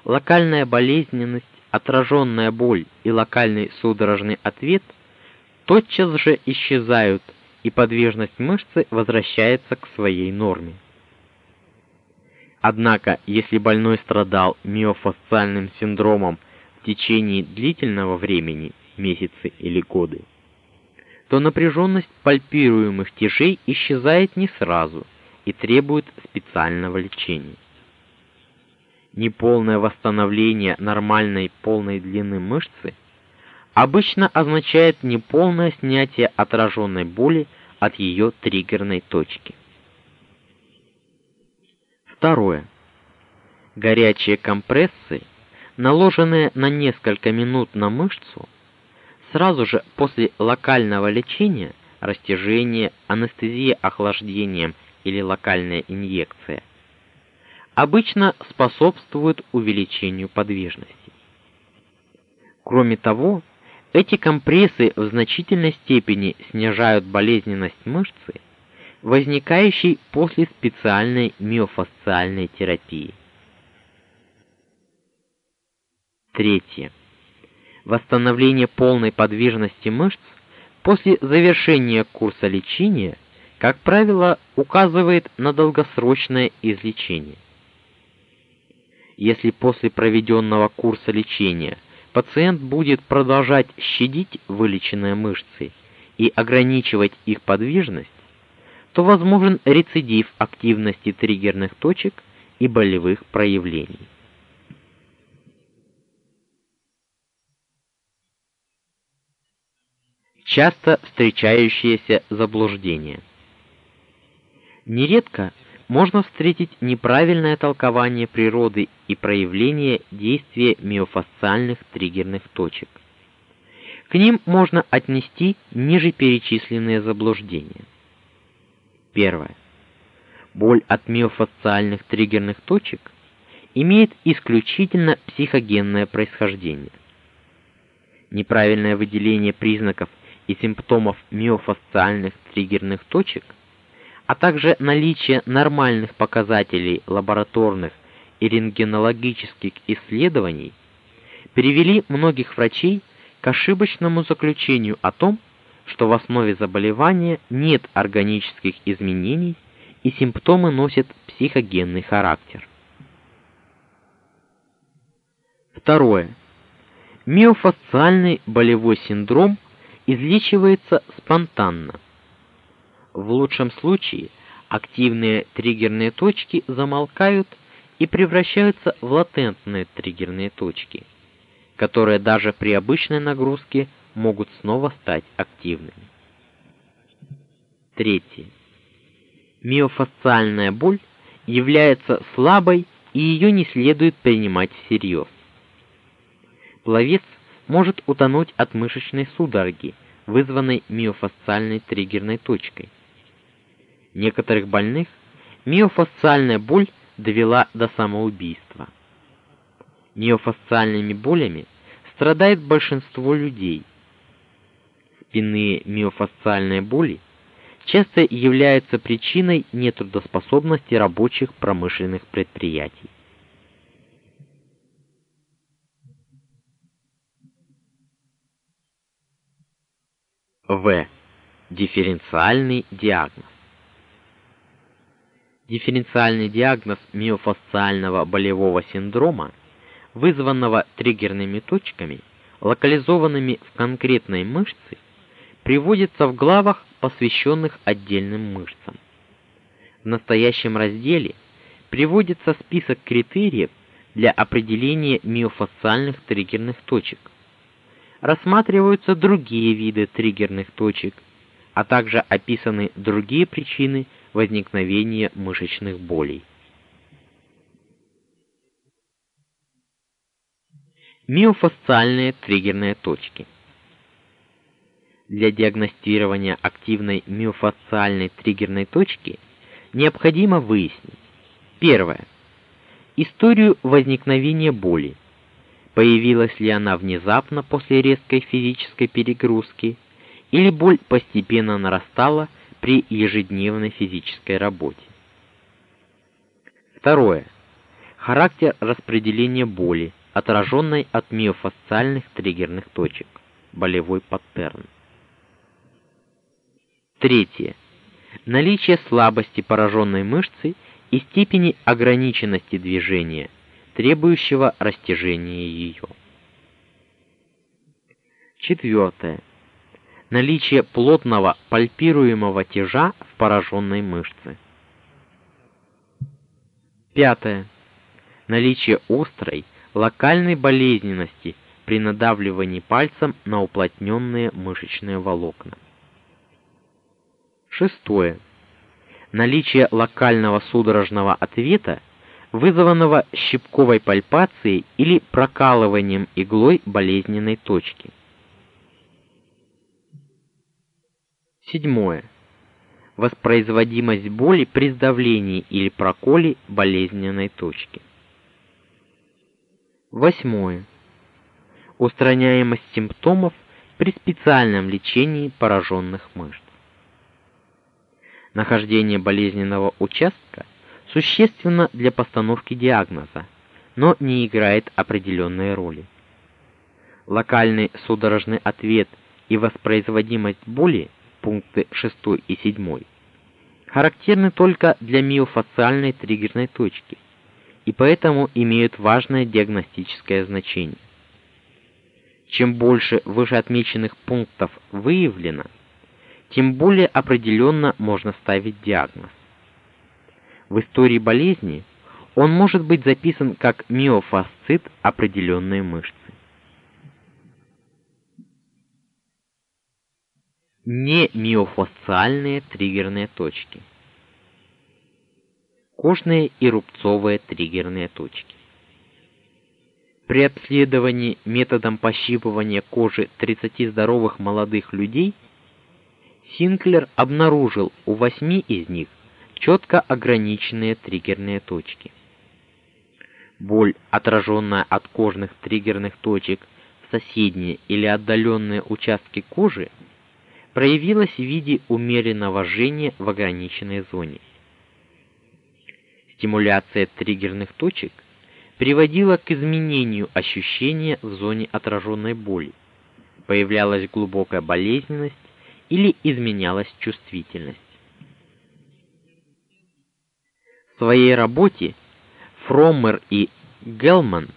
локальная болезненность, отраженная боль и локальный судорожный ответ тотчас же исчезают, и подвижность мышцы возвращается к своей норме. Однако, если больной страдал миофасциальным синдромом в течение длительного времени, месяцы или годы, то напряженность пальпируемых тяжей исчезает не сразу и требует специального лечения. Неполное восстановление нормальной полной длины мышцы обычно означает неполное снятие отраженной боли от ее триггерной точки. Второе. Горячие компрессы, наложенные на несколько минут на мышцу, Сразу же после локального лечения, растяжения, анестезия охлаждением или локальная инъекция, обычно способствуют увеличению подвижности. Кроме того, эти компрессы в значительной степени снижают болезненность мышцы, возникающей после специальной миофасциальной терапии. Третье. Восстановление полной подвижности мышц после завершения курса лечения, как правило, указывает на долгосрочное излечение. Если после проведенного курса лечения пациент будет продолжать щадить вылеченные мышцы и ограничивать их подвижность, то возможен рецидив активности триггерных точек и болевых проявлений. Часто встречающееся заблуждение. Нередко можно встретить неправильное толкование природы и проявление действия миофасциальных триггерных точек. К ним можно отнести ниже перечисленные заблуждения. Первое. Боль от миофасциальных триггерных точек имеет исключительно психогенное происхождение. Неправильное выделение признаков и симптомов миофасциальных триггерных точек, а также наличие нормальных показателей лабораторных и рентгенологических исследований привели многих врачей к ошибочному заключению о том, что в основе заболевания нет органических изменений и симптомы носят психогенный характер. Второе. Миофасциальный болевой синдром – излечивается спонтанно. В лучшем случае активные триггерные точки замолкают и превращаются в латентные триггерные точки, которые даже при обычной нагрузке могут снова стать активными. Третье. Миофасциальная боль является слабой, и ее не следует принимать всерьез. Пловец может утонуть от мышечной судороги, вызванной миофасциальной триггерной точкой. Некоторых больных миофасциальная боль довела до самоубийства. Миофасциальными болями страдает большинство людей. Спинные миофасциальные боли часто являются причиной нетрудоспособности рабочих промышленных предприятий. В. Дифференциальный диагноз. Дифференциальный диагноз миофасциального болевого синдрома, вызванного триггерными точками, локализованными в конкретной мышце, приводится в главах, посвященных отдельным мышцам. В настоящем разделе приводится список критериев для определения миофасциальных триггерных точек. Рассматриваются другие виды триггерных точек, а также описаны другие причины возникновения мышечных болей. Миофасциальные триггерные точки. Для диагностирования активной миофасциальной триггерной точки необходимо выяснить: первое историю возникновения боли. Появилась ли она внезапно после резкой физической перегрузки, или боль постепенно нарастала при ежедневной физической работе. Второе. Характер распределения боли, отраженной от миофасциальных триггерных точек. Болевой паттерн. Третье. Наличие слабости пораженной мышцы и степени ограниченности движения, требующего растяжения ее. Четвертое. Наличие плотного пальпируемого тяжа в пораженной мышце. Пятое. Наличие острой локальной болезненности при надавливании пальцем на уплотненные мышечные волокна. Шестое наличие локального судорожного ответа, вызванного щипковой пальпацией или прокалыванием иглой болезненной точки. Седьмое. Воспроизводимость боли при сдавлении или проколе болезненной точки. Восьмое. Устраняемость симптомов при специальном лечении пораженных мышц нахождение болезненного участка существенно для постановки диагноза, но не играет определенной роли. Локальный судорожный ответ и воспроизводимость боли, пункты 6 и 7, характерны только для миофасциальной триггерной точки и поэтому имеют важное диагностическое значение. Чем больше вышеотмеченных пунктов выявлено, тем более определенно можно ставить диагноз. В истории болезни он может быть записан как миофасцит определенной мышцы. Не миофасциальные триггерные точки. Кожные и рубцовые триггерные точки. При обследовании методом пощипывания кожи 30 здоровых молодых людей – Синклер обнаружил у восьми из них четко ограниченные триггерные точки. Боль, отраженная от кожных триггерных точек в соседние или отдаленные участки кожи, проявилась в виде умеренного жжения в ограниченной зоне. Стимуляция триггерных точек приводила к изменению ощущения в зоне отраженной боли. Появлялась глубокая болезненность или изменялась чувствительность. В своей работе Фроммер и Гелман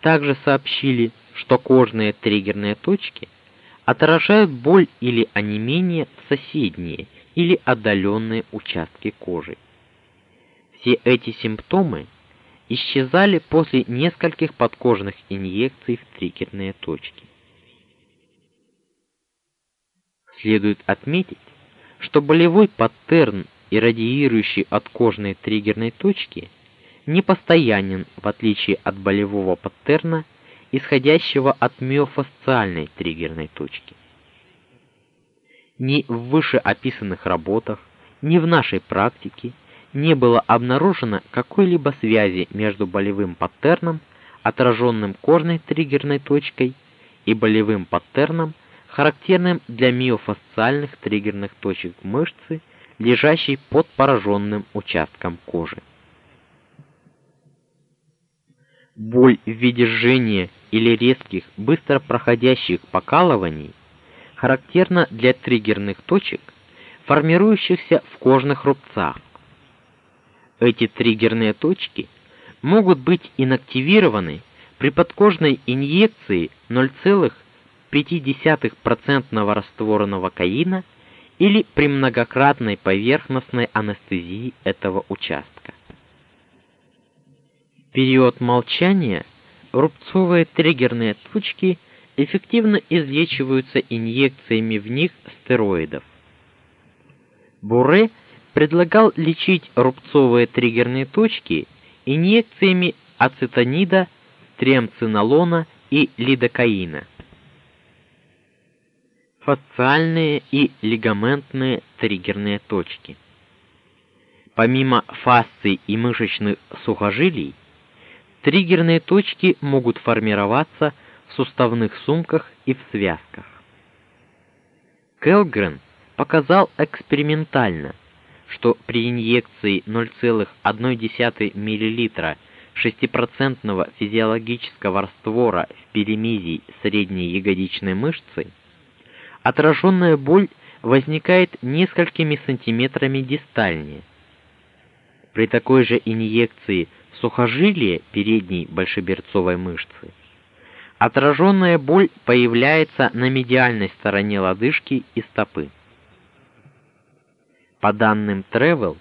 также сообщили, что кожные триггерные точки отражают боль или онемение в соседние или отдаленные участки кожи. Все эти симптомы исчезали после нескольких подкожных инъекций в триггерные точки. Следует отметить, что болевой паттерн, иррадиирующий от кожной триггерной точки, не постоянен в отличие от болевого паттерна, исходящего от миофасциальной триггерной точки. Ни в вышеописанных работах, ни в нашей практике не было обнаружено какой-либо связи между болевым паттерном, отраженным кожной триггерной точкой, и болевым паттерном, характерным для миофасциальных триггерных точек мышцы, лежащей под пораженным участком кожи. Боль в виде жжения или резких, быстро проходящих покалываний характерна для триггерных точек, формирующихся в кожных рубцах. Эти триггерные точки могут быть инактивированы при подкожной инъекции 0,5 0,5% раствора новокаина или при многократной поверхностной анестезии этого участка. В период молчания рубцовые триггерные точки эффективно излечиваются инъекциями в них стероидов. Буре предлагал лечить рубцовые триггерные точки инъекциями ацетонида, триамцинолона и лидокаина. Фасциальные и лигаментные триггерные точки. Помимо фасций и мышечных сухожилий, триггерные точки могут формироваться в суставных сумках и в связках. Келгрен показал экспериментально, что при инъекции 0,1 мл 6% физиологического раствора в перемизий средней ягодичной мышцы отраженная боль возникает несколькими сантиметрами дистальнее. При такой же инъекции в сухожилие передней большеберцовой мышцы отраженная боль появляется на медиальной стороне лодыжки и стопы. По данным Travel,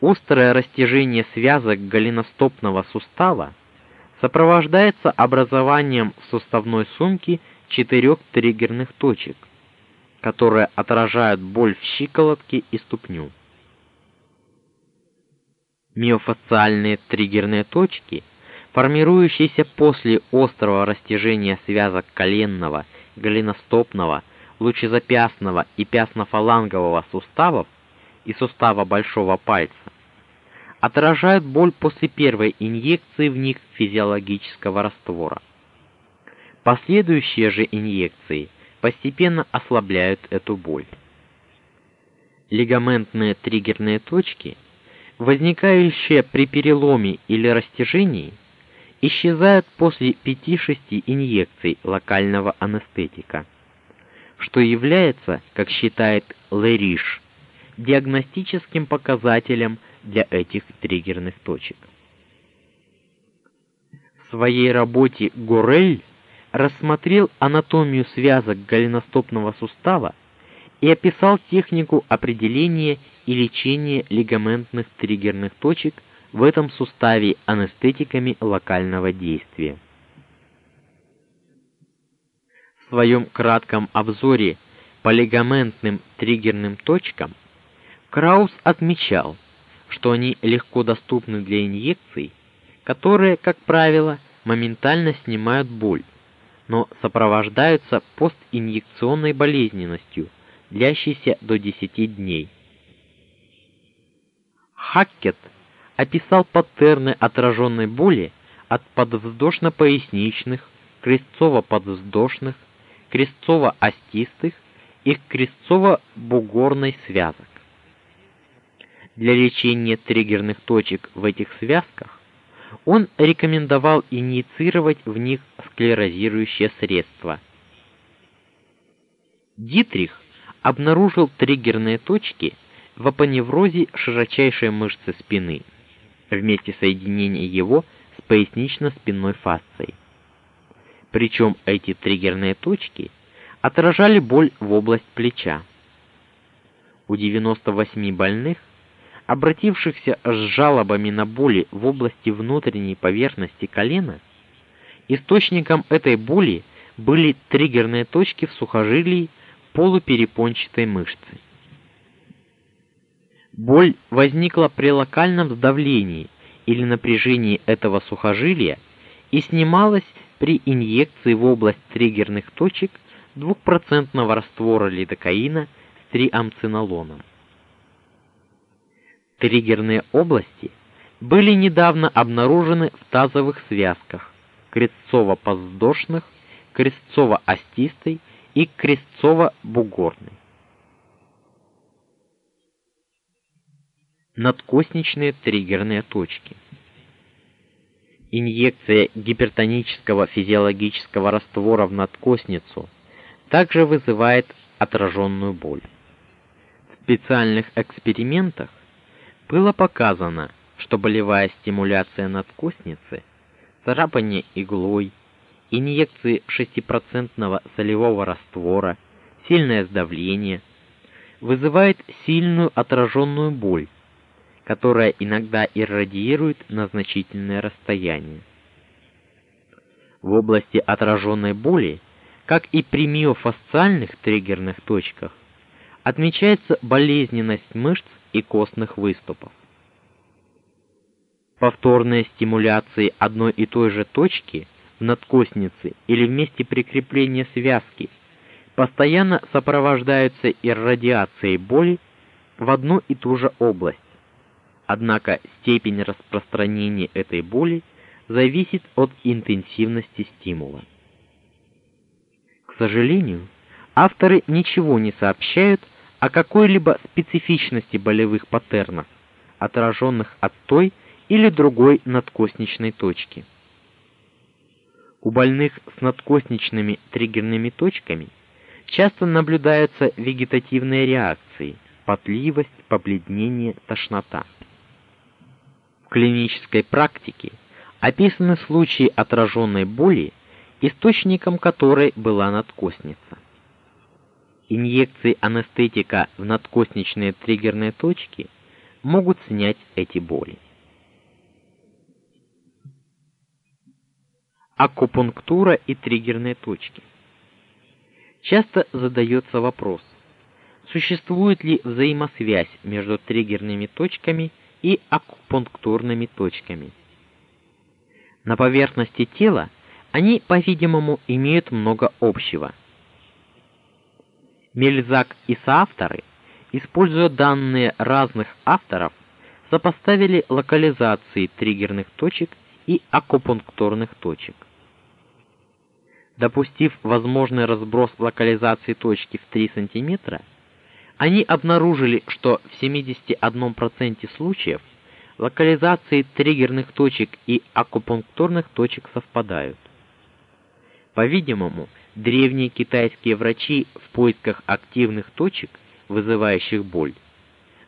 острое растяжение связок голеностопного сустава сопровождается образованием в суставной сумке четырех триггерных точек, которые отражают боль в щиколотке и ступню. Миофасциальные триггерные точки, формирующиеся после острого растяжения связок коленного, голеностопного, лучезапястного и пястно-фалангового суставов, и сустава большого пальца, отражают боль после первой инъекции в них физиологического раствора. Последующие же инъекции постепенно ослабляют эту боль. Лигаментные триггерные точки, возникающие при переломе или растяжении, исчезают после 5-6 инъекций локального анестетика, что является, как считает Лериш, диагностическим показателем для этих триггерных точек. В своей работе Горель рассмотрел анатомию связок голеностопного сустава и описал технику определения и лечения лигаментных триггерных точек в этом суставе анестетиками локального действия. В своем кратком обзоре по лигаментным триггерным точкам Краус отмечал, что они легко доступны для инъекций, которые, как правило, моментально снимают боль, но сопровождаются постинъекционной болезненностью, длящейся до 10 дней. Хаккет описал паттерны отраженной боли от подвздошно-поясничных, крестцово-подвздошных, крестцово-остистых и крестцово-бугорной связок. Для лечения триггерных точек в этих связках он рекомендовал инициировать в них склерозирующее средство. Дитрих обнаружил триггерные точки в апоневрозе широчайшей мышцы спины вместе соединения его с пояснично-спинной фасцией. Причем эти триггерные точки отражали боль в область плеча. У 98 больных обратившихся с жалобами на боли в области внутренней поверхности колена, источником этой боли были триггерные точки в сухожилии полуперепончатой мышцы. Боль возникла при локальном сдавлении или напряжении этого сухожилия и снималась при инъекции в область триггерных точек 2% раствора лидокаина с триамцинолоном. Триггерные области были недавно обнаружены в тазовых связках крестцово-подвздошных, крестцово-остистой и крестцово-бугорной. Надкосничные триггерные точки. Инъекция гипертонического физиологического раствора в надкосницу также вызывает отраженную боль. В специальных экспериментах было показано, что болевая стимуляция надкостницы, царапание иглой инъекции 6% солевого раствора, сильное сдавление вызывает сильную отраженную боль, которая иногда иррадиирует на значительное расстояние. В области отраженной боли, как и при миофасциальных триггерных точках, отмечается болезненность мышц и костных выступов. Повторные стимуляции одной и той же точки в надкостнице или в месте прикрепления связки постоянно сопровождаются иррадиацией боли в одну и ту же область. Однако степень распространения этой боли зависит от интенсивности стимула. К сожалению, авторы ничего не сообщают о какой-либо специфичности болевых паттернов, отраженных от той или другой надкостничной точки. У больных с надкостничными триггерными точками часто наблюдаются вегетативные реакции: потливость, побледнение, тошнота. В клинической практике описаны случаи отраженной боли, источником которой была надкостница. Инъекции анестетика в надкостничные триггерные точки могут снять эти боли. Акупунктура и триггерные точки. Часто задается вопрос: существует ли взаимосвязь между триггерными точками и акупунктурными точками? На поверхности тела они, по-видимому, имеют много общего. Мельзак и соавторы, используя данные разных авторов, сопоставили локализации триггерных точек и акупунктурных точек. Допустив возможный разброс локализации точки в 3 см, они обнаружили, что в 71% случаев локализации триггерных точек и акупунктурных точек совпадают. По-видимому, древние китайские врачи в поисках активных точек, вызывающих боль,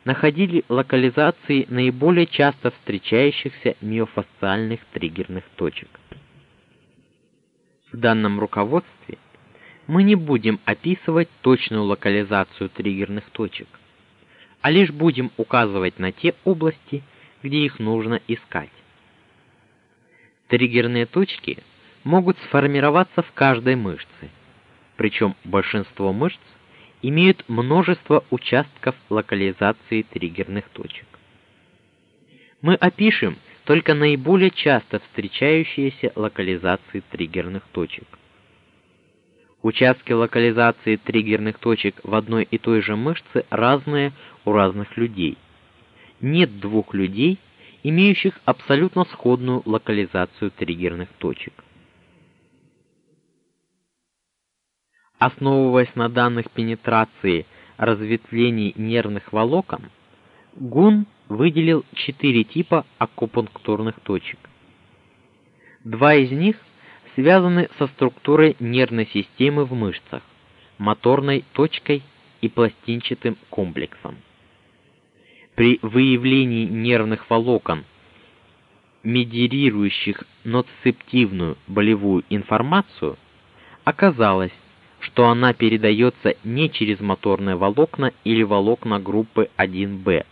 находили локализации наиболее часто встречающихся миофасциальных триггерных точек. В данном руководстве мы не будем описывать точную локализацию триггерных точек, а лишь будем указывать на те области, где их нужно искать. Триггерные точки могут сформироваться в каждой мышце, причем большинство мышц имеют множество участков локализации триггерных точек. Мы опишем только наиболее часто встречающиеся локализации триггерных точек. Участки локализации триггерных точек в одной и той же мышце разные у разных людей. Нет двух людей, имеющих абсолютно сходную локализацию триггерных точек. Основываясь на данных пенетрации разветвлений нервных волокон, Гун выделил четыре типа акупунктурных точек. Два из них связаны со структурой нервной системы в мышцах, моторной точкой и пластинчатым комплексом. При выявлении нервных волокон, медирирующих ноцептивную болевую информацию, оказалось, что она передается не через моторные волокна или волокна группы 1Б,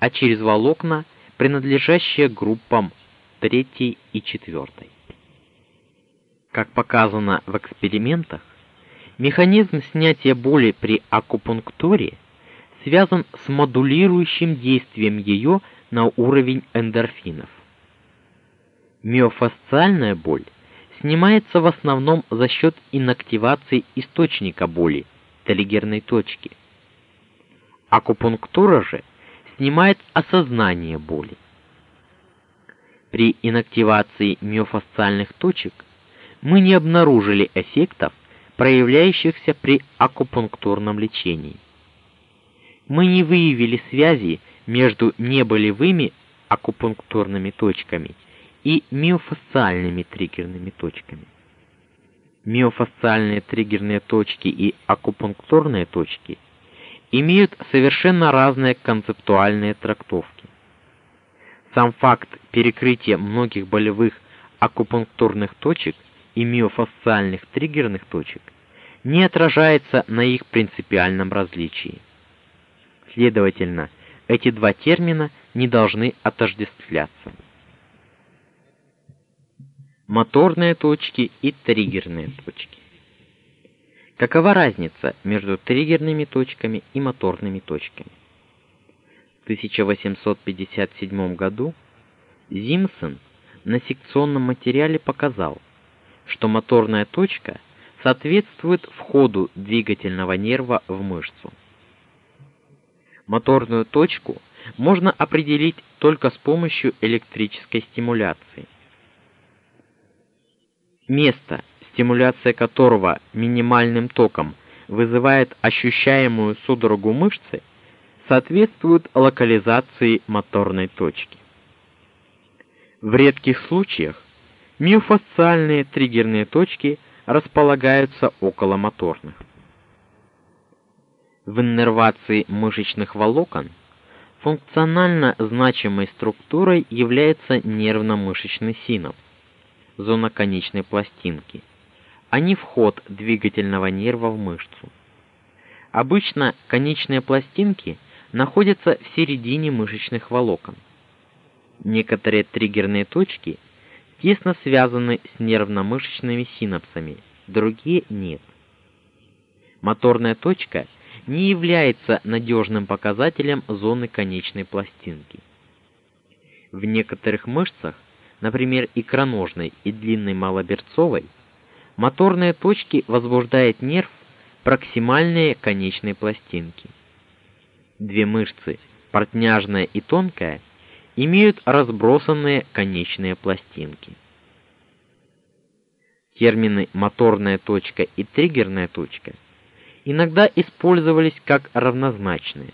а через волокна, принадлежащие группам 3 и 4. Как показано в экспериментах, механизм снятия боли при акупунктуре связан с модулирующим действием ее на уровень эндорфинов. Миофасциальная боль снимается в основном за счет инактивации источника боли триггерной точки. Акупунктура же снимает осознание боли. При инактивации миофасциальных точек мы не обнаружили эффектов, проявляющихся при акупунктурном лечении. Мы не выявили связи между неболевыми акупунктурными точками и миофасциальными триггерными точками. Миофасциальные триггерные точки и акупунктурные точки имеют совершенно разные концептуальные трактовки. Сам факт перекрытия многих болевых акупунктурных точек и миофасциальных триггерных точек не отражается на их принципиальном различии. Следовательно, эти два термина не должны отождествляться. Моторные точки и триггерные точки. Какова разница между триггерными точками и моторными точками? В 1857 году Зимсон на секционном материале показал, что моторная точка соответствует входу двигательного нерва в мышцу. Моторную точку можно определить только с помощью электрической стимуляции. Место, стимуляция которого минимальным током вызывает ощущаемую судорогу мышцы, соответствует локализации моторной точки. В редких случаях миофасциальные триггерные точки располагаются около моторных. В иннервации мышечных волокон функционально значимой структурой является нервно-мышечный синапс, зона конечной пластинки, а не вход двигательного нерва в мышцу. Обычно конечные пластинки находятся в середине мышечных волокон. Некоторые триггерные точки тесно связаны с нервно-мышечными синапсами, другие нет. Моторная точка не является надежным показателем зоны конечной пластинки. В некоторых мышцах, например, икроножной и длинной малоберцовой, моторные точки возбуждает нерв проксимальные конечной пластинки. Две мышцы, портняжная и тонкая, имеют разбросанные конечные пластинки. Термины моторная точка и триггерная точка иногда использовались как равнозначные.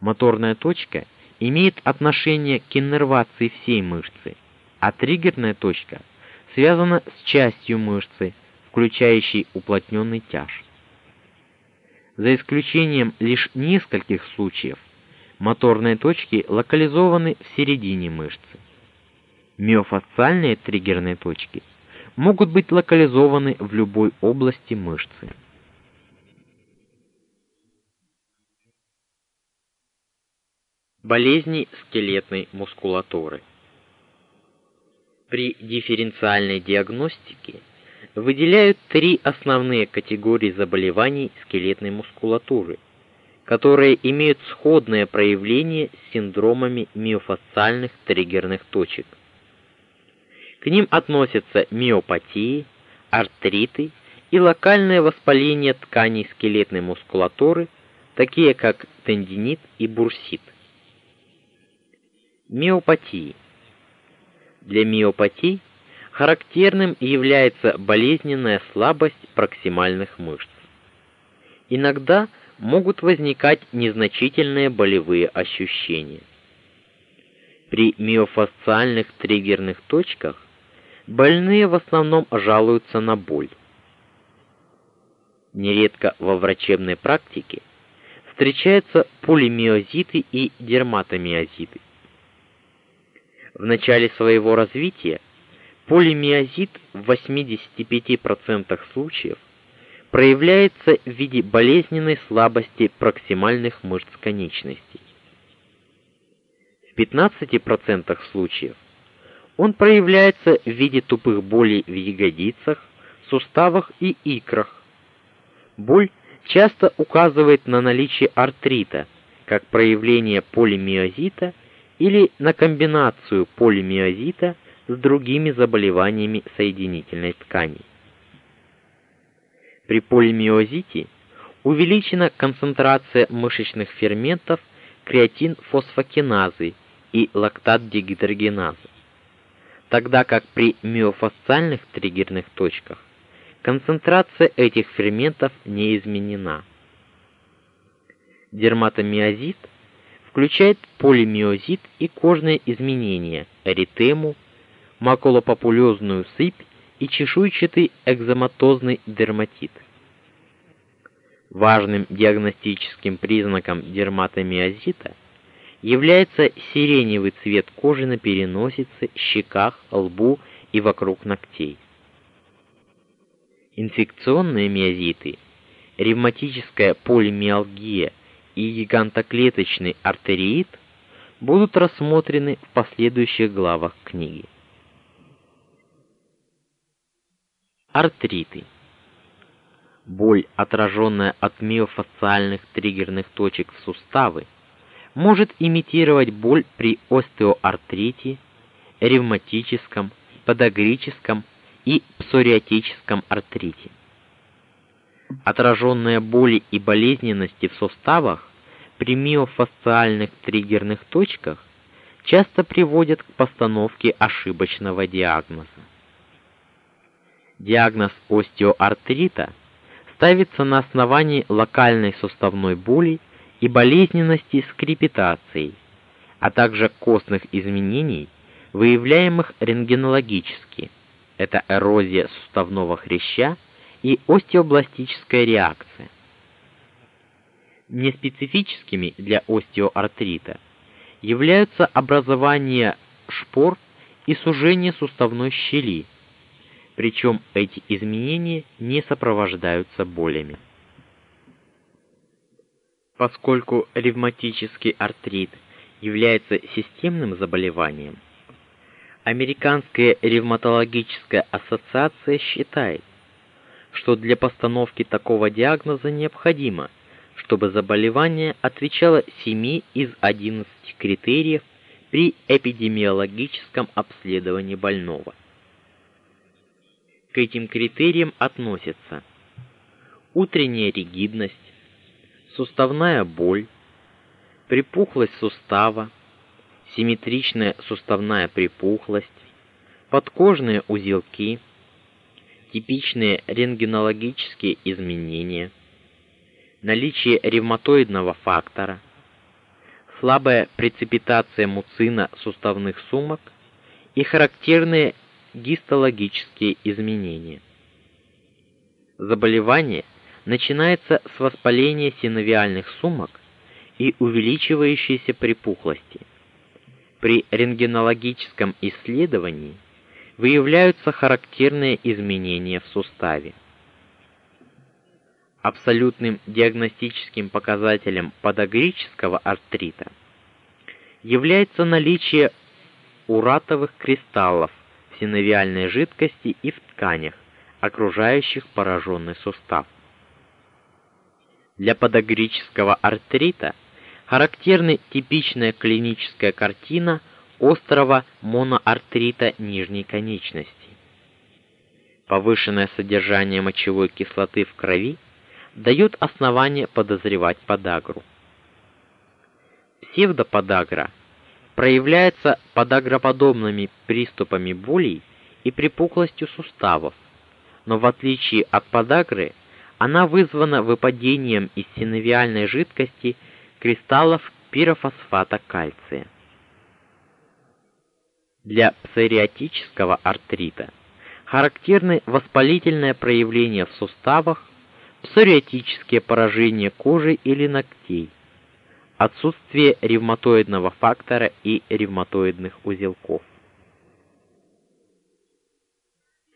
Моторная точка имеет отношение к иннервации всей мышцы, а триггерная точка связана с частью мышцы, включающей уплотненный тяж. За исключением лишь нескольких случаев, моторные точки локализованы в середине мышцы. Миофасциальные триггерные точки могут быть локализованы в любой области мышцы. Болезни скелетной мускулатуры. При дифференциальной диагностике выделяют три основные категории заболеваний скелетной мускулатуры – которые имеют сходное проявление с синдромами миофасциальных триггерных точек. К ним относятся миопатии, артриты и локальное воспаление тканей скелетной мускулатуры, такие как тендинит и бурсит. Миопатии. Для миопатий характерным является болезненная слабость проксимальных мышц. Иногда могут возникать незначительные болевые ощущения. При миофасциальных триггерных точках больные в основном жалуются на боль. Нередко во врачебной практике встречаются полимиозиты и дерматомиозиты. В начале своего развития полимиозит в 85% случаев проявляется в виде болезненной слабости проксимальных мышц конечностей. В 15% случаев он проявляется в виде тупых болей в ягодицах, суставах и икрах. Боль часто указывает на наличие артрита, как проявление полимиозита или на комбинацию полимиозита с другими заболеваниями соединительной ткани. При полимиозите увеличена концентрация мышечных ферментов креатинфосфокиназы и лактат-дегидрогеназы, тогда как при миофасциальных триггерных точках концентрация этих ферментов не изменена. Дерматомиозит включает полимиозит и кожные изменения, эритему, макулопапулезную сыпь и чешуйчатый экзематозный дерматит. Важным диагностическим признаком дерматомиозита является сиреневый цвет кожи на переносице, щеках, лбу и вокруг ногтей. Инфекционные миозиты, ревматическая полимиалгия и гигантоклеточный артериит будут рассмотрены в последующих главах книги. Артриты. Боль, отраженная от миофасциальных триггерных точек в суставы, может имитировать боль при остеоартрите, ревматическом, подагрическом и псориатическом артрите. Отраженные боли и болезненности в суставах при миофасциальных триггерных точках часто приводят к постановке ошибочного диагноза. Диагноз остеоартрита ставится на основании локальной суставной боли и болезненности с крепитацией, а также костных изменений, выявляемых рентгенологически. Это эрозия суставного хряща и остеобластическая реакция. Неспецифическими для остеоартрита являются образование шпор и сужение суставной щели, причем эти изменения не сопровождаются болями. Поскольку ревматический артрит является системным заболеванием, Американская ревматологическая ассоциация считает, что для постановки такого диагноза необходимо, чтобы заболевание отвечало 7 из 11 критериев при эпидемиологическом обследовании больного. К этим критериям относятся утренняя ригидность, суставная боль, припухлость сустава, симметричная суставная припухлость, подкожные узелки, типичные рентгенологические изменения, наличие ревматоидного фактора, слабая преципитация муцина суставных сумок и характерные гистологические изменения. Заболевание начинается с воспаления синовиальных сумок и увеличивающейся припухлости. При рентгенологическом исследовании выявляются характерные изменения в суставе. Абсолютным диагностическим показателем подагрического артрита является наличие уратовых кристаллов в синовиальной жидкости и в тканях, окружающих пораженный сустав. Для подагрического артрита характерна типичная клиническая картина острого моноартрита нижней конечности. Повышенное содержание мочевой кислоты в крови дает основание подозревать подагру. Псевдоподагра проявляется подагроподобными приступами болей и припухлостью суставов, но в отличие от подагры, она вызвана выпадением из синовиальной жидкости кристаллов пирофосфата кальция. Для псориатического артрита характерны воспалительное проявление в суставах, псориатические поражения кожи или ногтей, отсутствие ревматоидного фактора и ревматоидных узелков.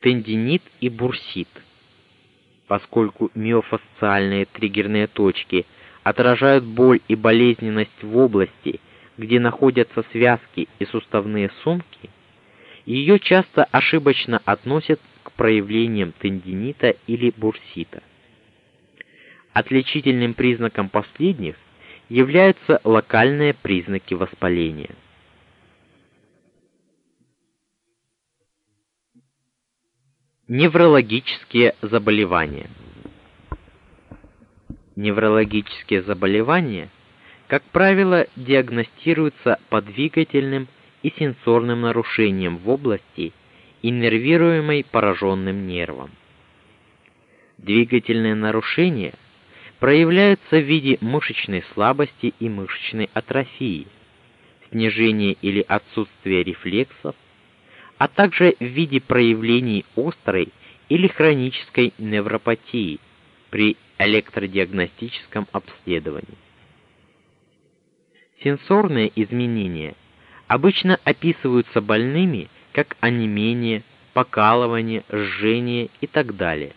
Тендинит и бурсит. Поскольку миофасциальные триггерные точки отражают боль и болезненность в области, где находятся связки и суставные сумки, ее часто ошибочно относят к проявлениям тендинита или бурсита. Отличительным признаком последних являются локальные признаки воспаления. Неврологические заболевания. Неврологические заболевания – как правило, диагностируются по двигательным и сенсорным нарушениям в области, иннервируемой пораженным нервом. Двигательные нарушения проявляются в виде мышечной слабости и мышечной атрофии, снижения или отсутствия рефлексов, а также в виде проявлений острой или хронической невропатии при электродиагностическом обследовании. Сенсорные изменения обычно описываются больными как онемение, покалывание, жжение и так далее.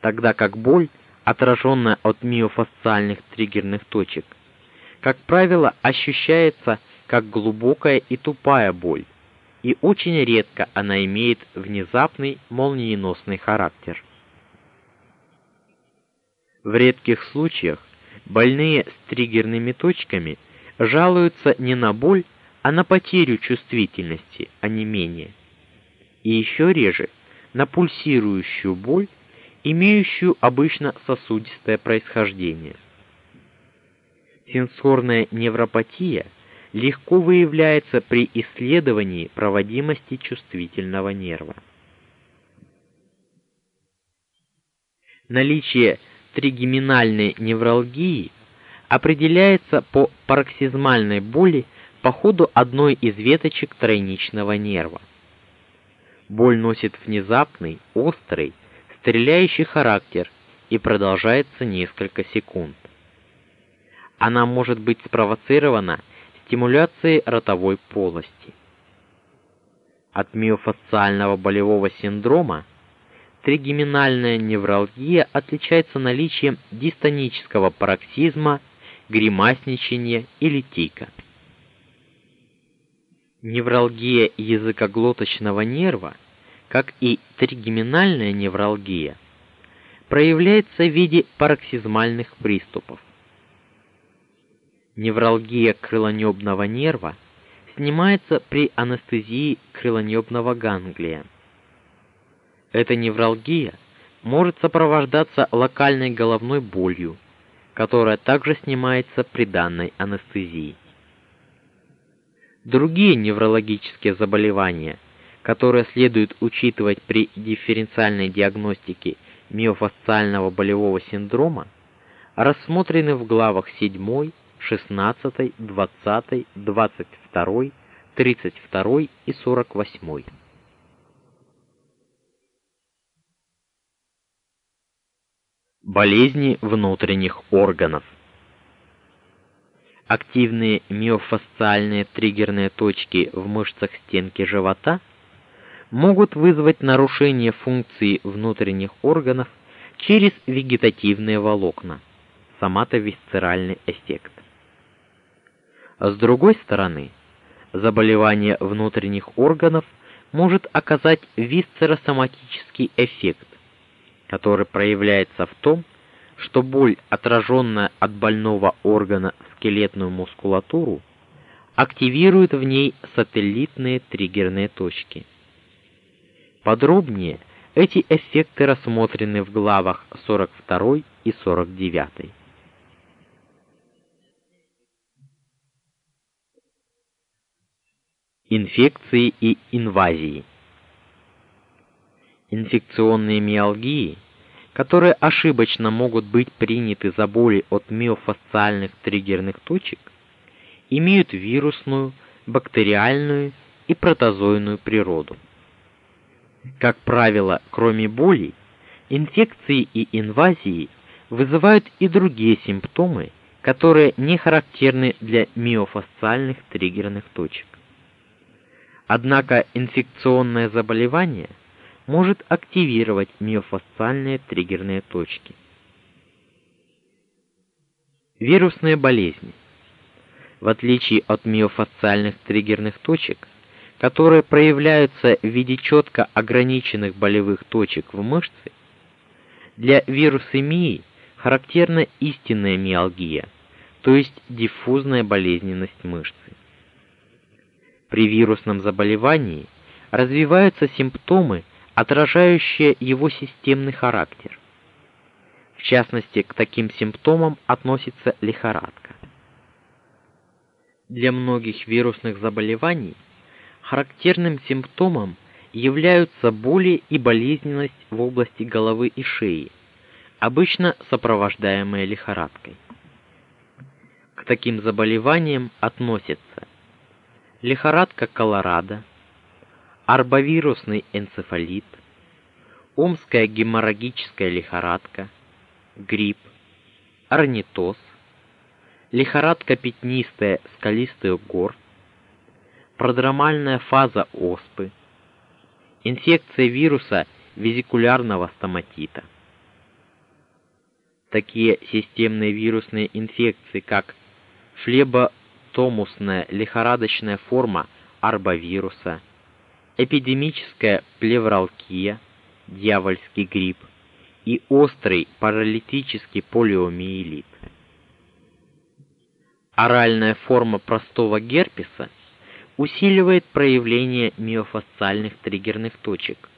тогда как боль, отраженная от миофасциальных триггерных точек, как правило, ощущается как глубокая и тупая боль, и очень редко она имеет внезапный молниеносный характер. В редких случаях больные с триггерными точками жалуются не на боль, а на потерю чувствительности, а не менее. И еще реже на пульсирующую боль, имеющую обычно сосудистое происхождение. Сенсорная невропатия легко выявляется при исследовании проводимости чувствительного нерва. Наличие тригеминальной невралгии определяется по пароксизмальной боли по ходу одной из веточек тройничного нерва. Боль носит внезапный, острый, стреляющий характер и продолжается несколько секунд. Она может быть спровоцирована стимуляцией ротовой полости. От миофасциального болевого синдрома тригеминальная невралгия отличается наличием дистонического пароксизма, гримасничания или тика. Невралгия языкоглоточного нерва, как и тригеминальная невралгия, проявляется в виде пароксизмальных приступов. Невралгия крылонебного нерва снимается при анестезии крылонебного ганглия. Эта невралгия может сопровождаться локальной головной болью, которая также снимается при данной анестезии. Другие неврологические заболевания, которые следует учитывать при дифференциальной диагностике миофасциального болевого синдрома, рассмотрены в главах 7, 16, 20, 22, 32 и 48. Болезни внутренних органов. Активные миофасциальные триггерные точки в мышцах стенки живота могут вызвать нарушение функции внутренних органов через вегетативные волокна, соматовисцеральный эффект. С другой стороны, заболевание внутренних органов может оказать висцеросоматический эффект, который проявляется в том, что боль, отраженная от больного органа в скелетную мускулатуру, активирует в ней сателлитные триггерные точки. Подробнее эти эффекты рассмотрены в главах 42 и 49. Инфекции и инвазии инфекционные миалгии, которые ошибочно могут быть приняты за боли от миофасциальных триггерных точек, имеют вирусную, бактериальную и протозойную природу. Как правило, кроме боли, инфекции и инвазии вызывают и другие симптомы, которые не характерны для миофасциальных триггерных точек. Однако инфекционное заболевание – может активировать миофасциальные триггерные точки. Вирусные болезни. В отличие от миофасциальных триггерных точек, которые проявляются в виде четко ограниченных болевых точек в мышце, для вирусемии характерна истинная миалгия, то есть диффузная болезненность мышцы. При вирусном заболевании развиваются симптомы, отражающее его системный характер. В частности, к таким симптомам относится лихорадка. Для многих вирусных заболеваний характерным симптомом являются боли и болезненность в области головы и шеи, обычно сопровождаемые лихорадкой. К таким заболеваниям относятся лихорадка Колорадо, арбовирусный энцефалит, омская геморрагическая лихорадка, грипп, орнитоз, лихорадка пятнистая скалистых гор, продромальная фаза оспы, инфекция вируса везикулярного стоматита. Такие системные вирусные инфекции, как флеботомусная лихорадочная форма арбовируса, эпидемическая плевралгия, дьявольский грипп и острый паралитический полиомиелит. Оральная форма простого герпеса усиливает проявление миофасциальных триггерных точек,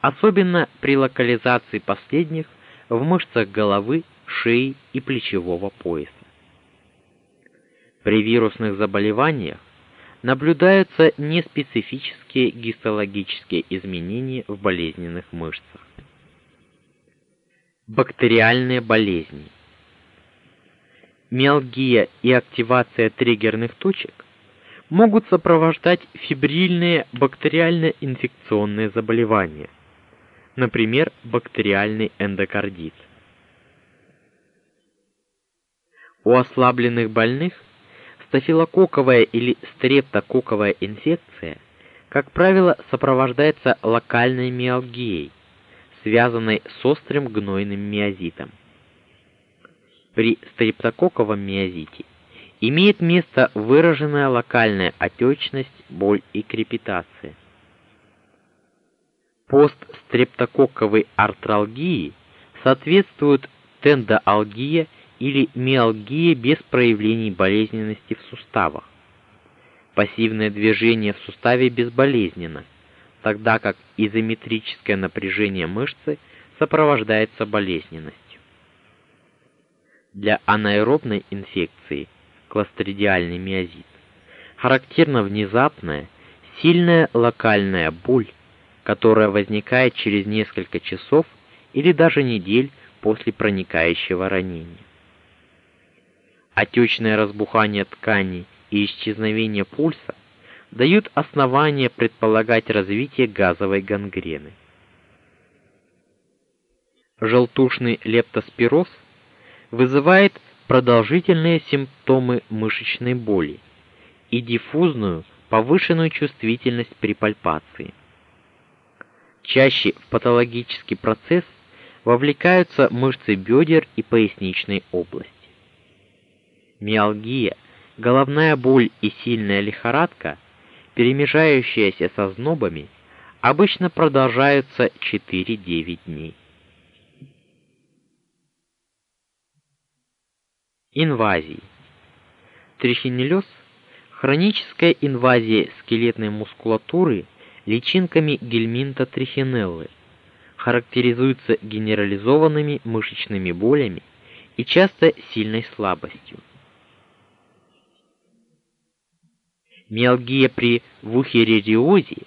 особенно при локализации последних в мышцах головы, шеи и плечевого пояса. При вирусных заболеваниях наблюдаются неспецифические гистологические изменения в болезненных мышцах. Бактериальные болезни. Миалгия и активация триггерных точек могут сопровождать фибрильные бактериально-инфекционные заболевания, например, бактериальный эндокардит. У ослабленных больных стафилококковая или стрептококковая инфекция, как правило, сопровождается локальной миалгией, связанной с острым гнойным миозитом. При стрептококковом миозите имеет место выраженная локальная отечность, боль и крепитация. Постстрептококковой артралгии соответствуют тендоалгия или миалгия без проявлений болезненности в суставах. Пассивное движение в суставе безболезненно, тогда как изометрическое напряжение мышцы сопровождается болезненностью. Для анаэробной инфекции кластридиальный миозит характерна внезапная, сильная локальная боль, которая возникает через несколько часов или даже недель после проникающего ранения. Отечное разбухание тканей и исчезновение пульса дают основания предполагать развитие газовой гангрены. Желтушный лептоспироз вызывает продолжительные симптомы мышечной боли и диффузную повышенную чувствительность при пальпации. Чаще в патологический процесс вовлекаются мышцы бедер и поясничной области. Миалгия, головная боль и сильная лихорадка, перемежающиеся со знобами, обычно продолжаются 4-9 дней. Инвазии. Трихинеллез хроническая инвазия скелетной мускулатуры личинками гельминта трихинеллы характеризуется генерализованными мышечными болями и часто сильной слабостью. Миалгия при вухеририозе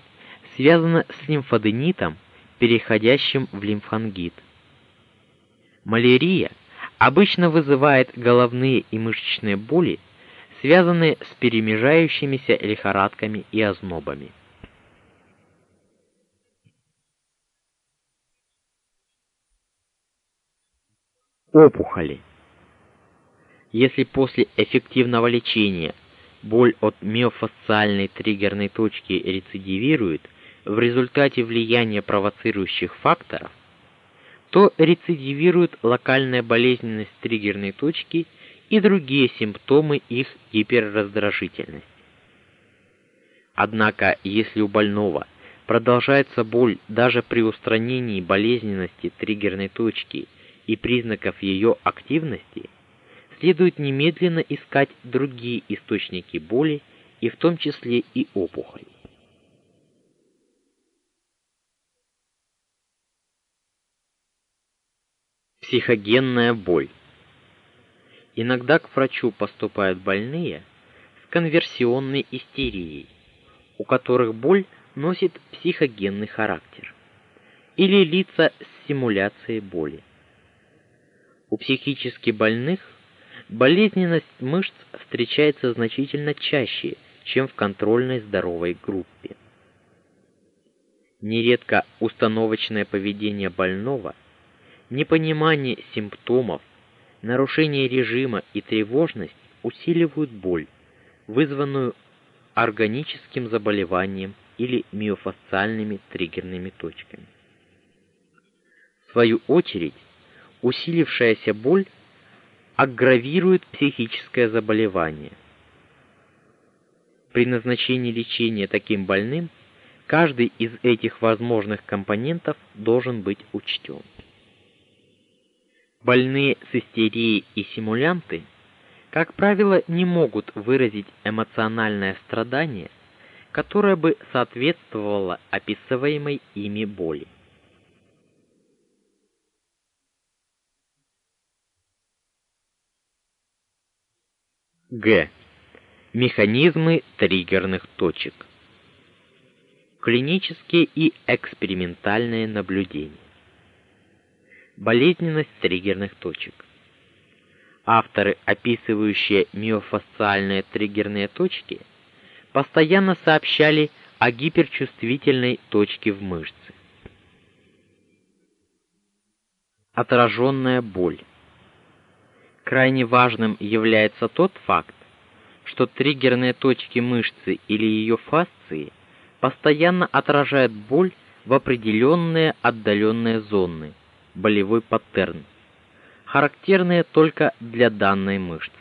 связана с лимфаденитом, переходящим в лимфангит. Малярия обычно вызывает головные и мышечные боли, связанные с перемежающимися лихорадками и ознобами. Опухоли. Если после эффективного лечения боль от миофасциальной триггерной точки рецидивирует в результате влияния провоцирующих факторов, то рецидивирует локальная болезненность триггерной точки и другие симптомы их гиперраздражительности. Однако, если у больного продолжается боль даже при устранении болезненности триггерной точки и признаков ее активности, следует немедленно искать другие источники боли, и в том числе и опухоль. Психогенная боль. Иногда к врачу поступают больные с конверсионной истерией, у которых боль носит психогенный характер, или лица с симуляцией боли. У психически больных болезненность мышц встречается значительно чаще, чем в контрольной здоровой группе. Нередко установочное поведение больного, непонимание симптомов, нарушение режима и тревожность усиливают боль, вызванную органическим заболеванием или миофасциальными триггерными точками. В свою очередь, усилившаяся боль аггравирует психическое заболевание. При назначении лечения таким больным каждый из этих возможных компонентов должен быть учтен. Больные с истерией и симулянты, как правило, не могут выразить эмоциональное страдание, которое бы соответствовало описываемой ими боли. Г. Механизмы триггерных точек. Клинические и экспериментальные наблюдения. Болезненность триггерных точек. Авторы, описывающие миофасциальные триггерные точки, постоянно сообщали о гиперчувствительной точке в мышце. Отраженная боль. Крайне важным является тот факт, что триггерные точки мышцы или ее фасции постоянно отражают боль в определенные отдаленные зоны, болевой паттерн, характерные только для данной мышцы.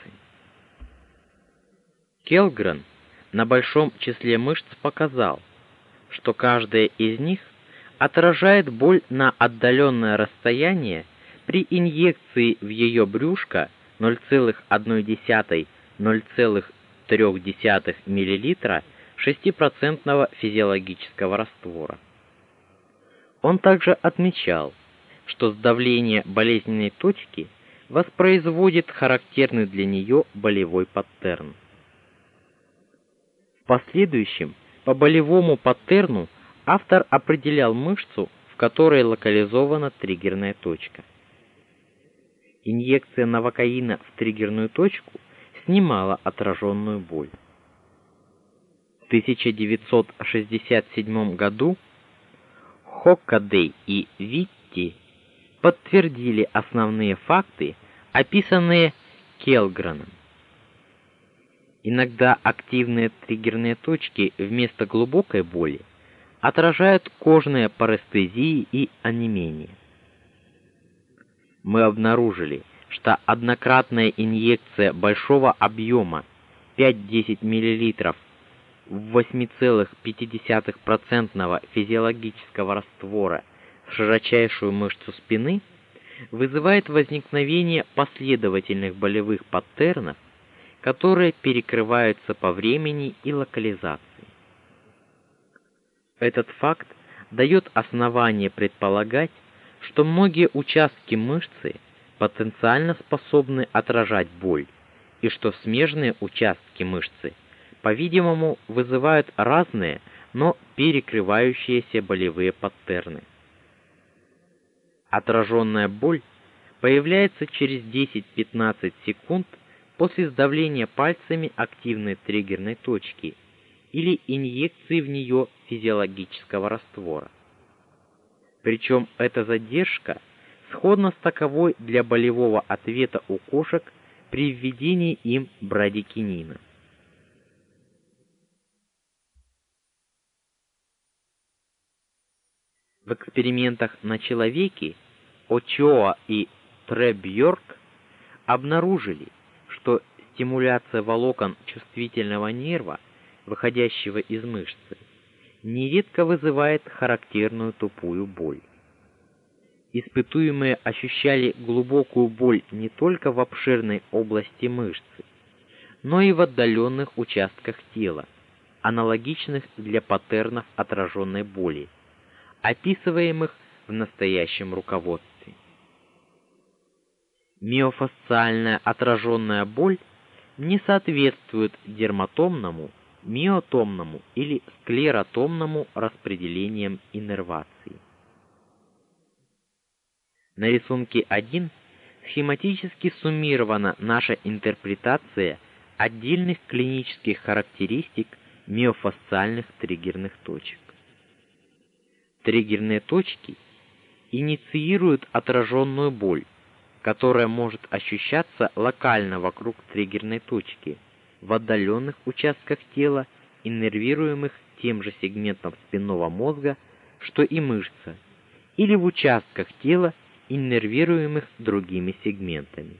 Келгрен на большом числе мышц показал, что каждая из них отражает боль на отдаленное расстояние при инъекции в ее брюшко 0,1-0,3 мл 6% физиологического раствора. Он также отмечал, что сдавление болезненной точки воспроизводит характерный для нее болевой паттерн. В последующем по болевому паттерну автор определял мышцу, в которой локализована триггерная точка. Инъекция новокаина в триггерную точку снимала отраженную боль. В 1967 году Хоккадей и Витти подтвердили основные факты, описанные Келгреном. Иногда активные триггерные точки вместо глубокой боли отражают кожные парестезии и онемение мы обнаружили, что однократная инъекция большого объема 5-10 мл в 8,5% физиологического раствора в широчайшую мышцу спины вызывает возникновение последовательных болевых паттернов, которые перекрываются по времени и локализации. Этот факт дает основание предполагать, что многие участки мышцы потенциально способны отражать боль, и что смежные участки мышцы, по-видимому, вызывают разные, но перекрывающиеся болевые паттерны. Отраженная боль появляется через 10-15 секунд после сдавления пальцами активной триггерной точки или инъекции в нее физиологического раствора. Причем эта задержка сходна с таковой для болевого ответа у кошек при введении им брадикинина. В экспериментах на человеке Очоа и Требьорк обнаружили, что стимуляция волокон чувствительного нерва, выходящего из мышцы, нередко вызывает характерную тупую боль. Испытуемые ощущали глубокую боль не только в обширной области мышцы, но и в отдаленных участках тела, аналогичных для паттернов отраженной боли, описываемых в настоящем руководстве. Миофасциальная отраженная боль не соответствует дерматомному миотомному или склеротомному распределениям иннервации. На рисунке 1 схематически суммирована наша интерпретация отдельных клинических характеристик миофасциальных триггерных точек. Триггерные точки инициируют отраженную боль, которая может ощущаться локально вокруг триггерной точки – в отдаленных участках тела, иннервируемых тем же сегментом спинного мозга, что и мышца, или в участках тела, иннервируемых другими сегментами.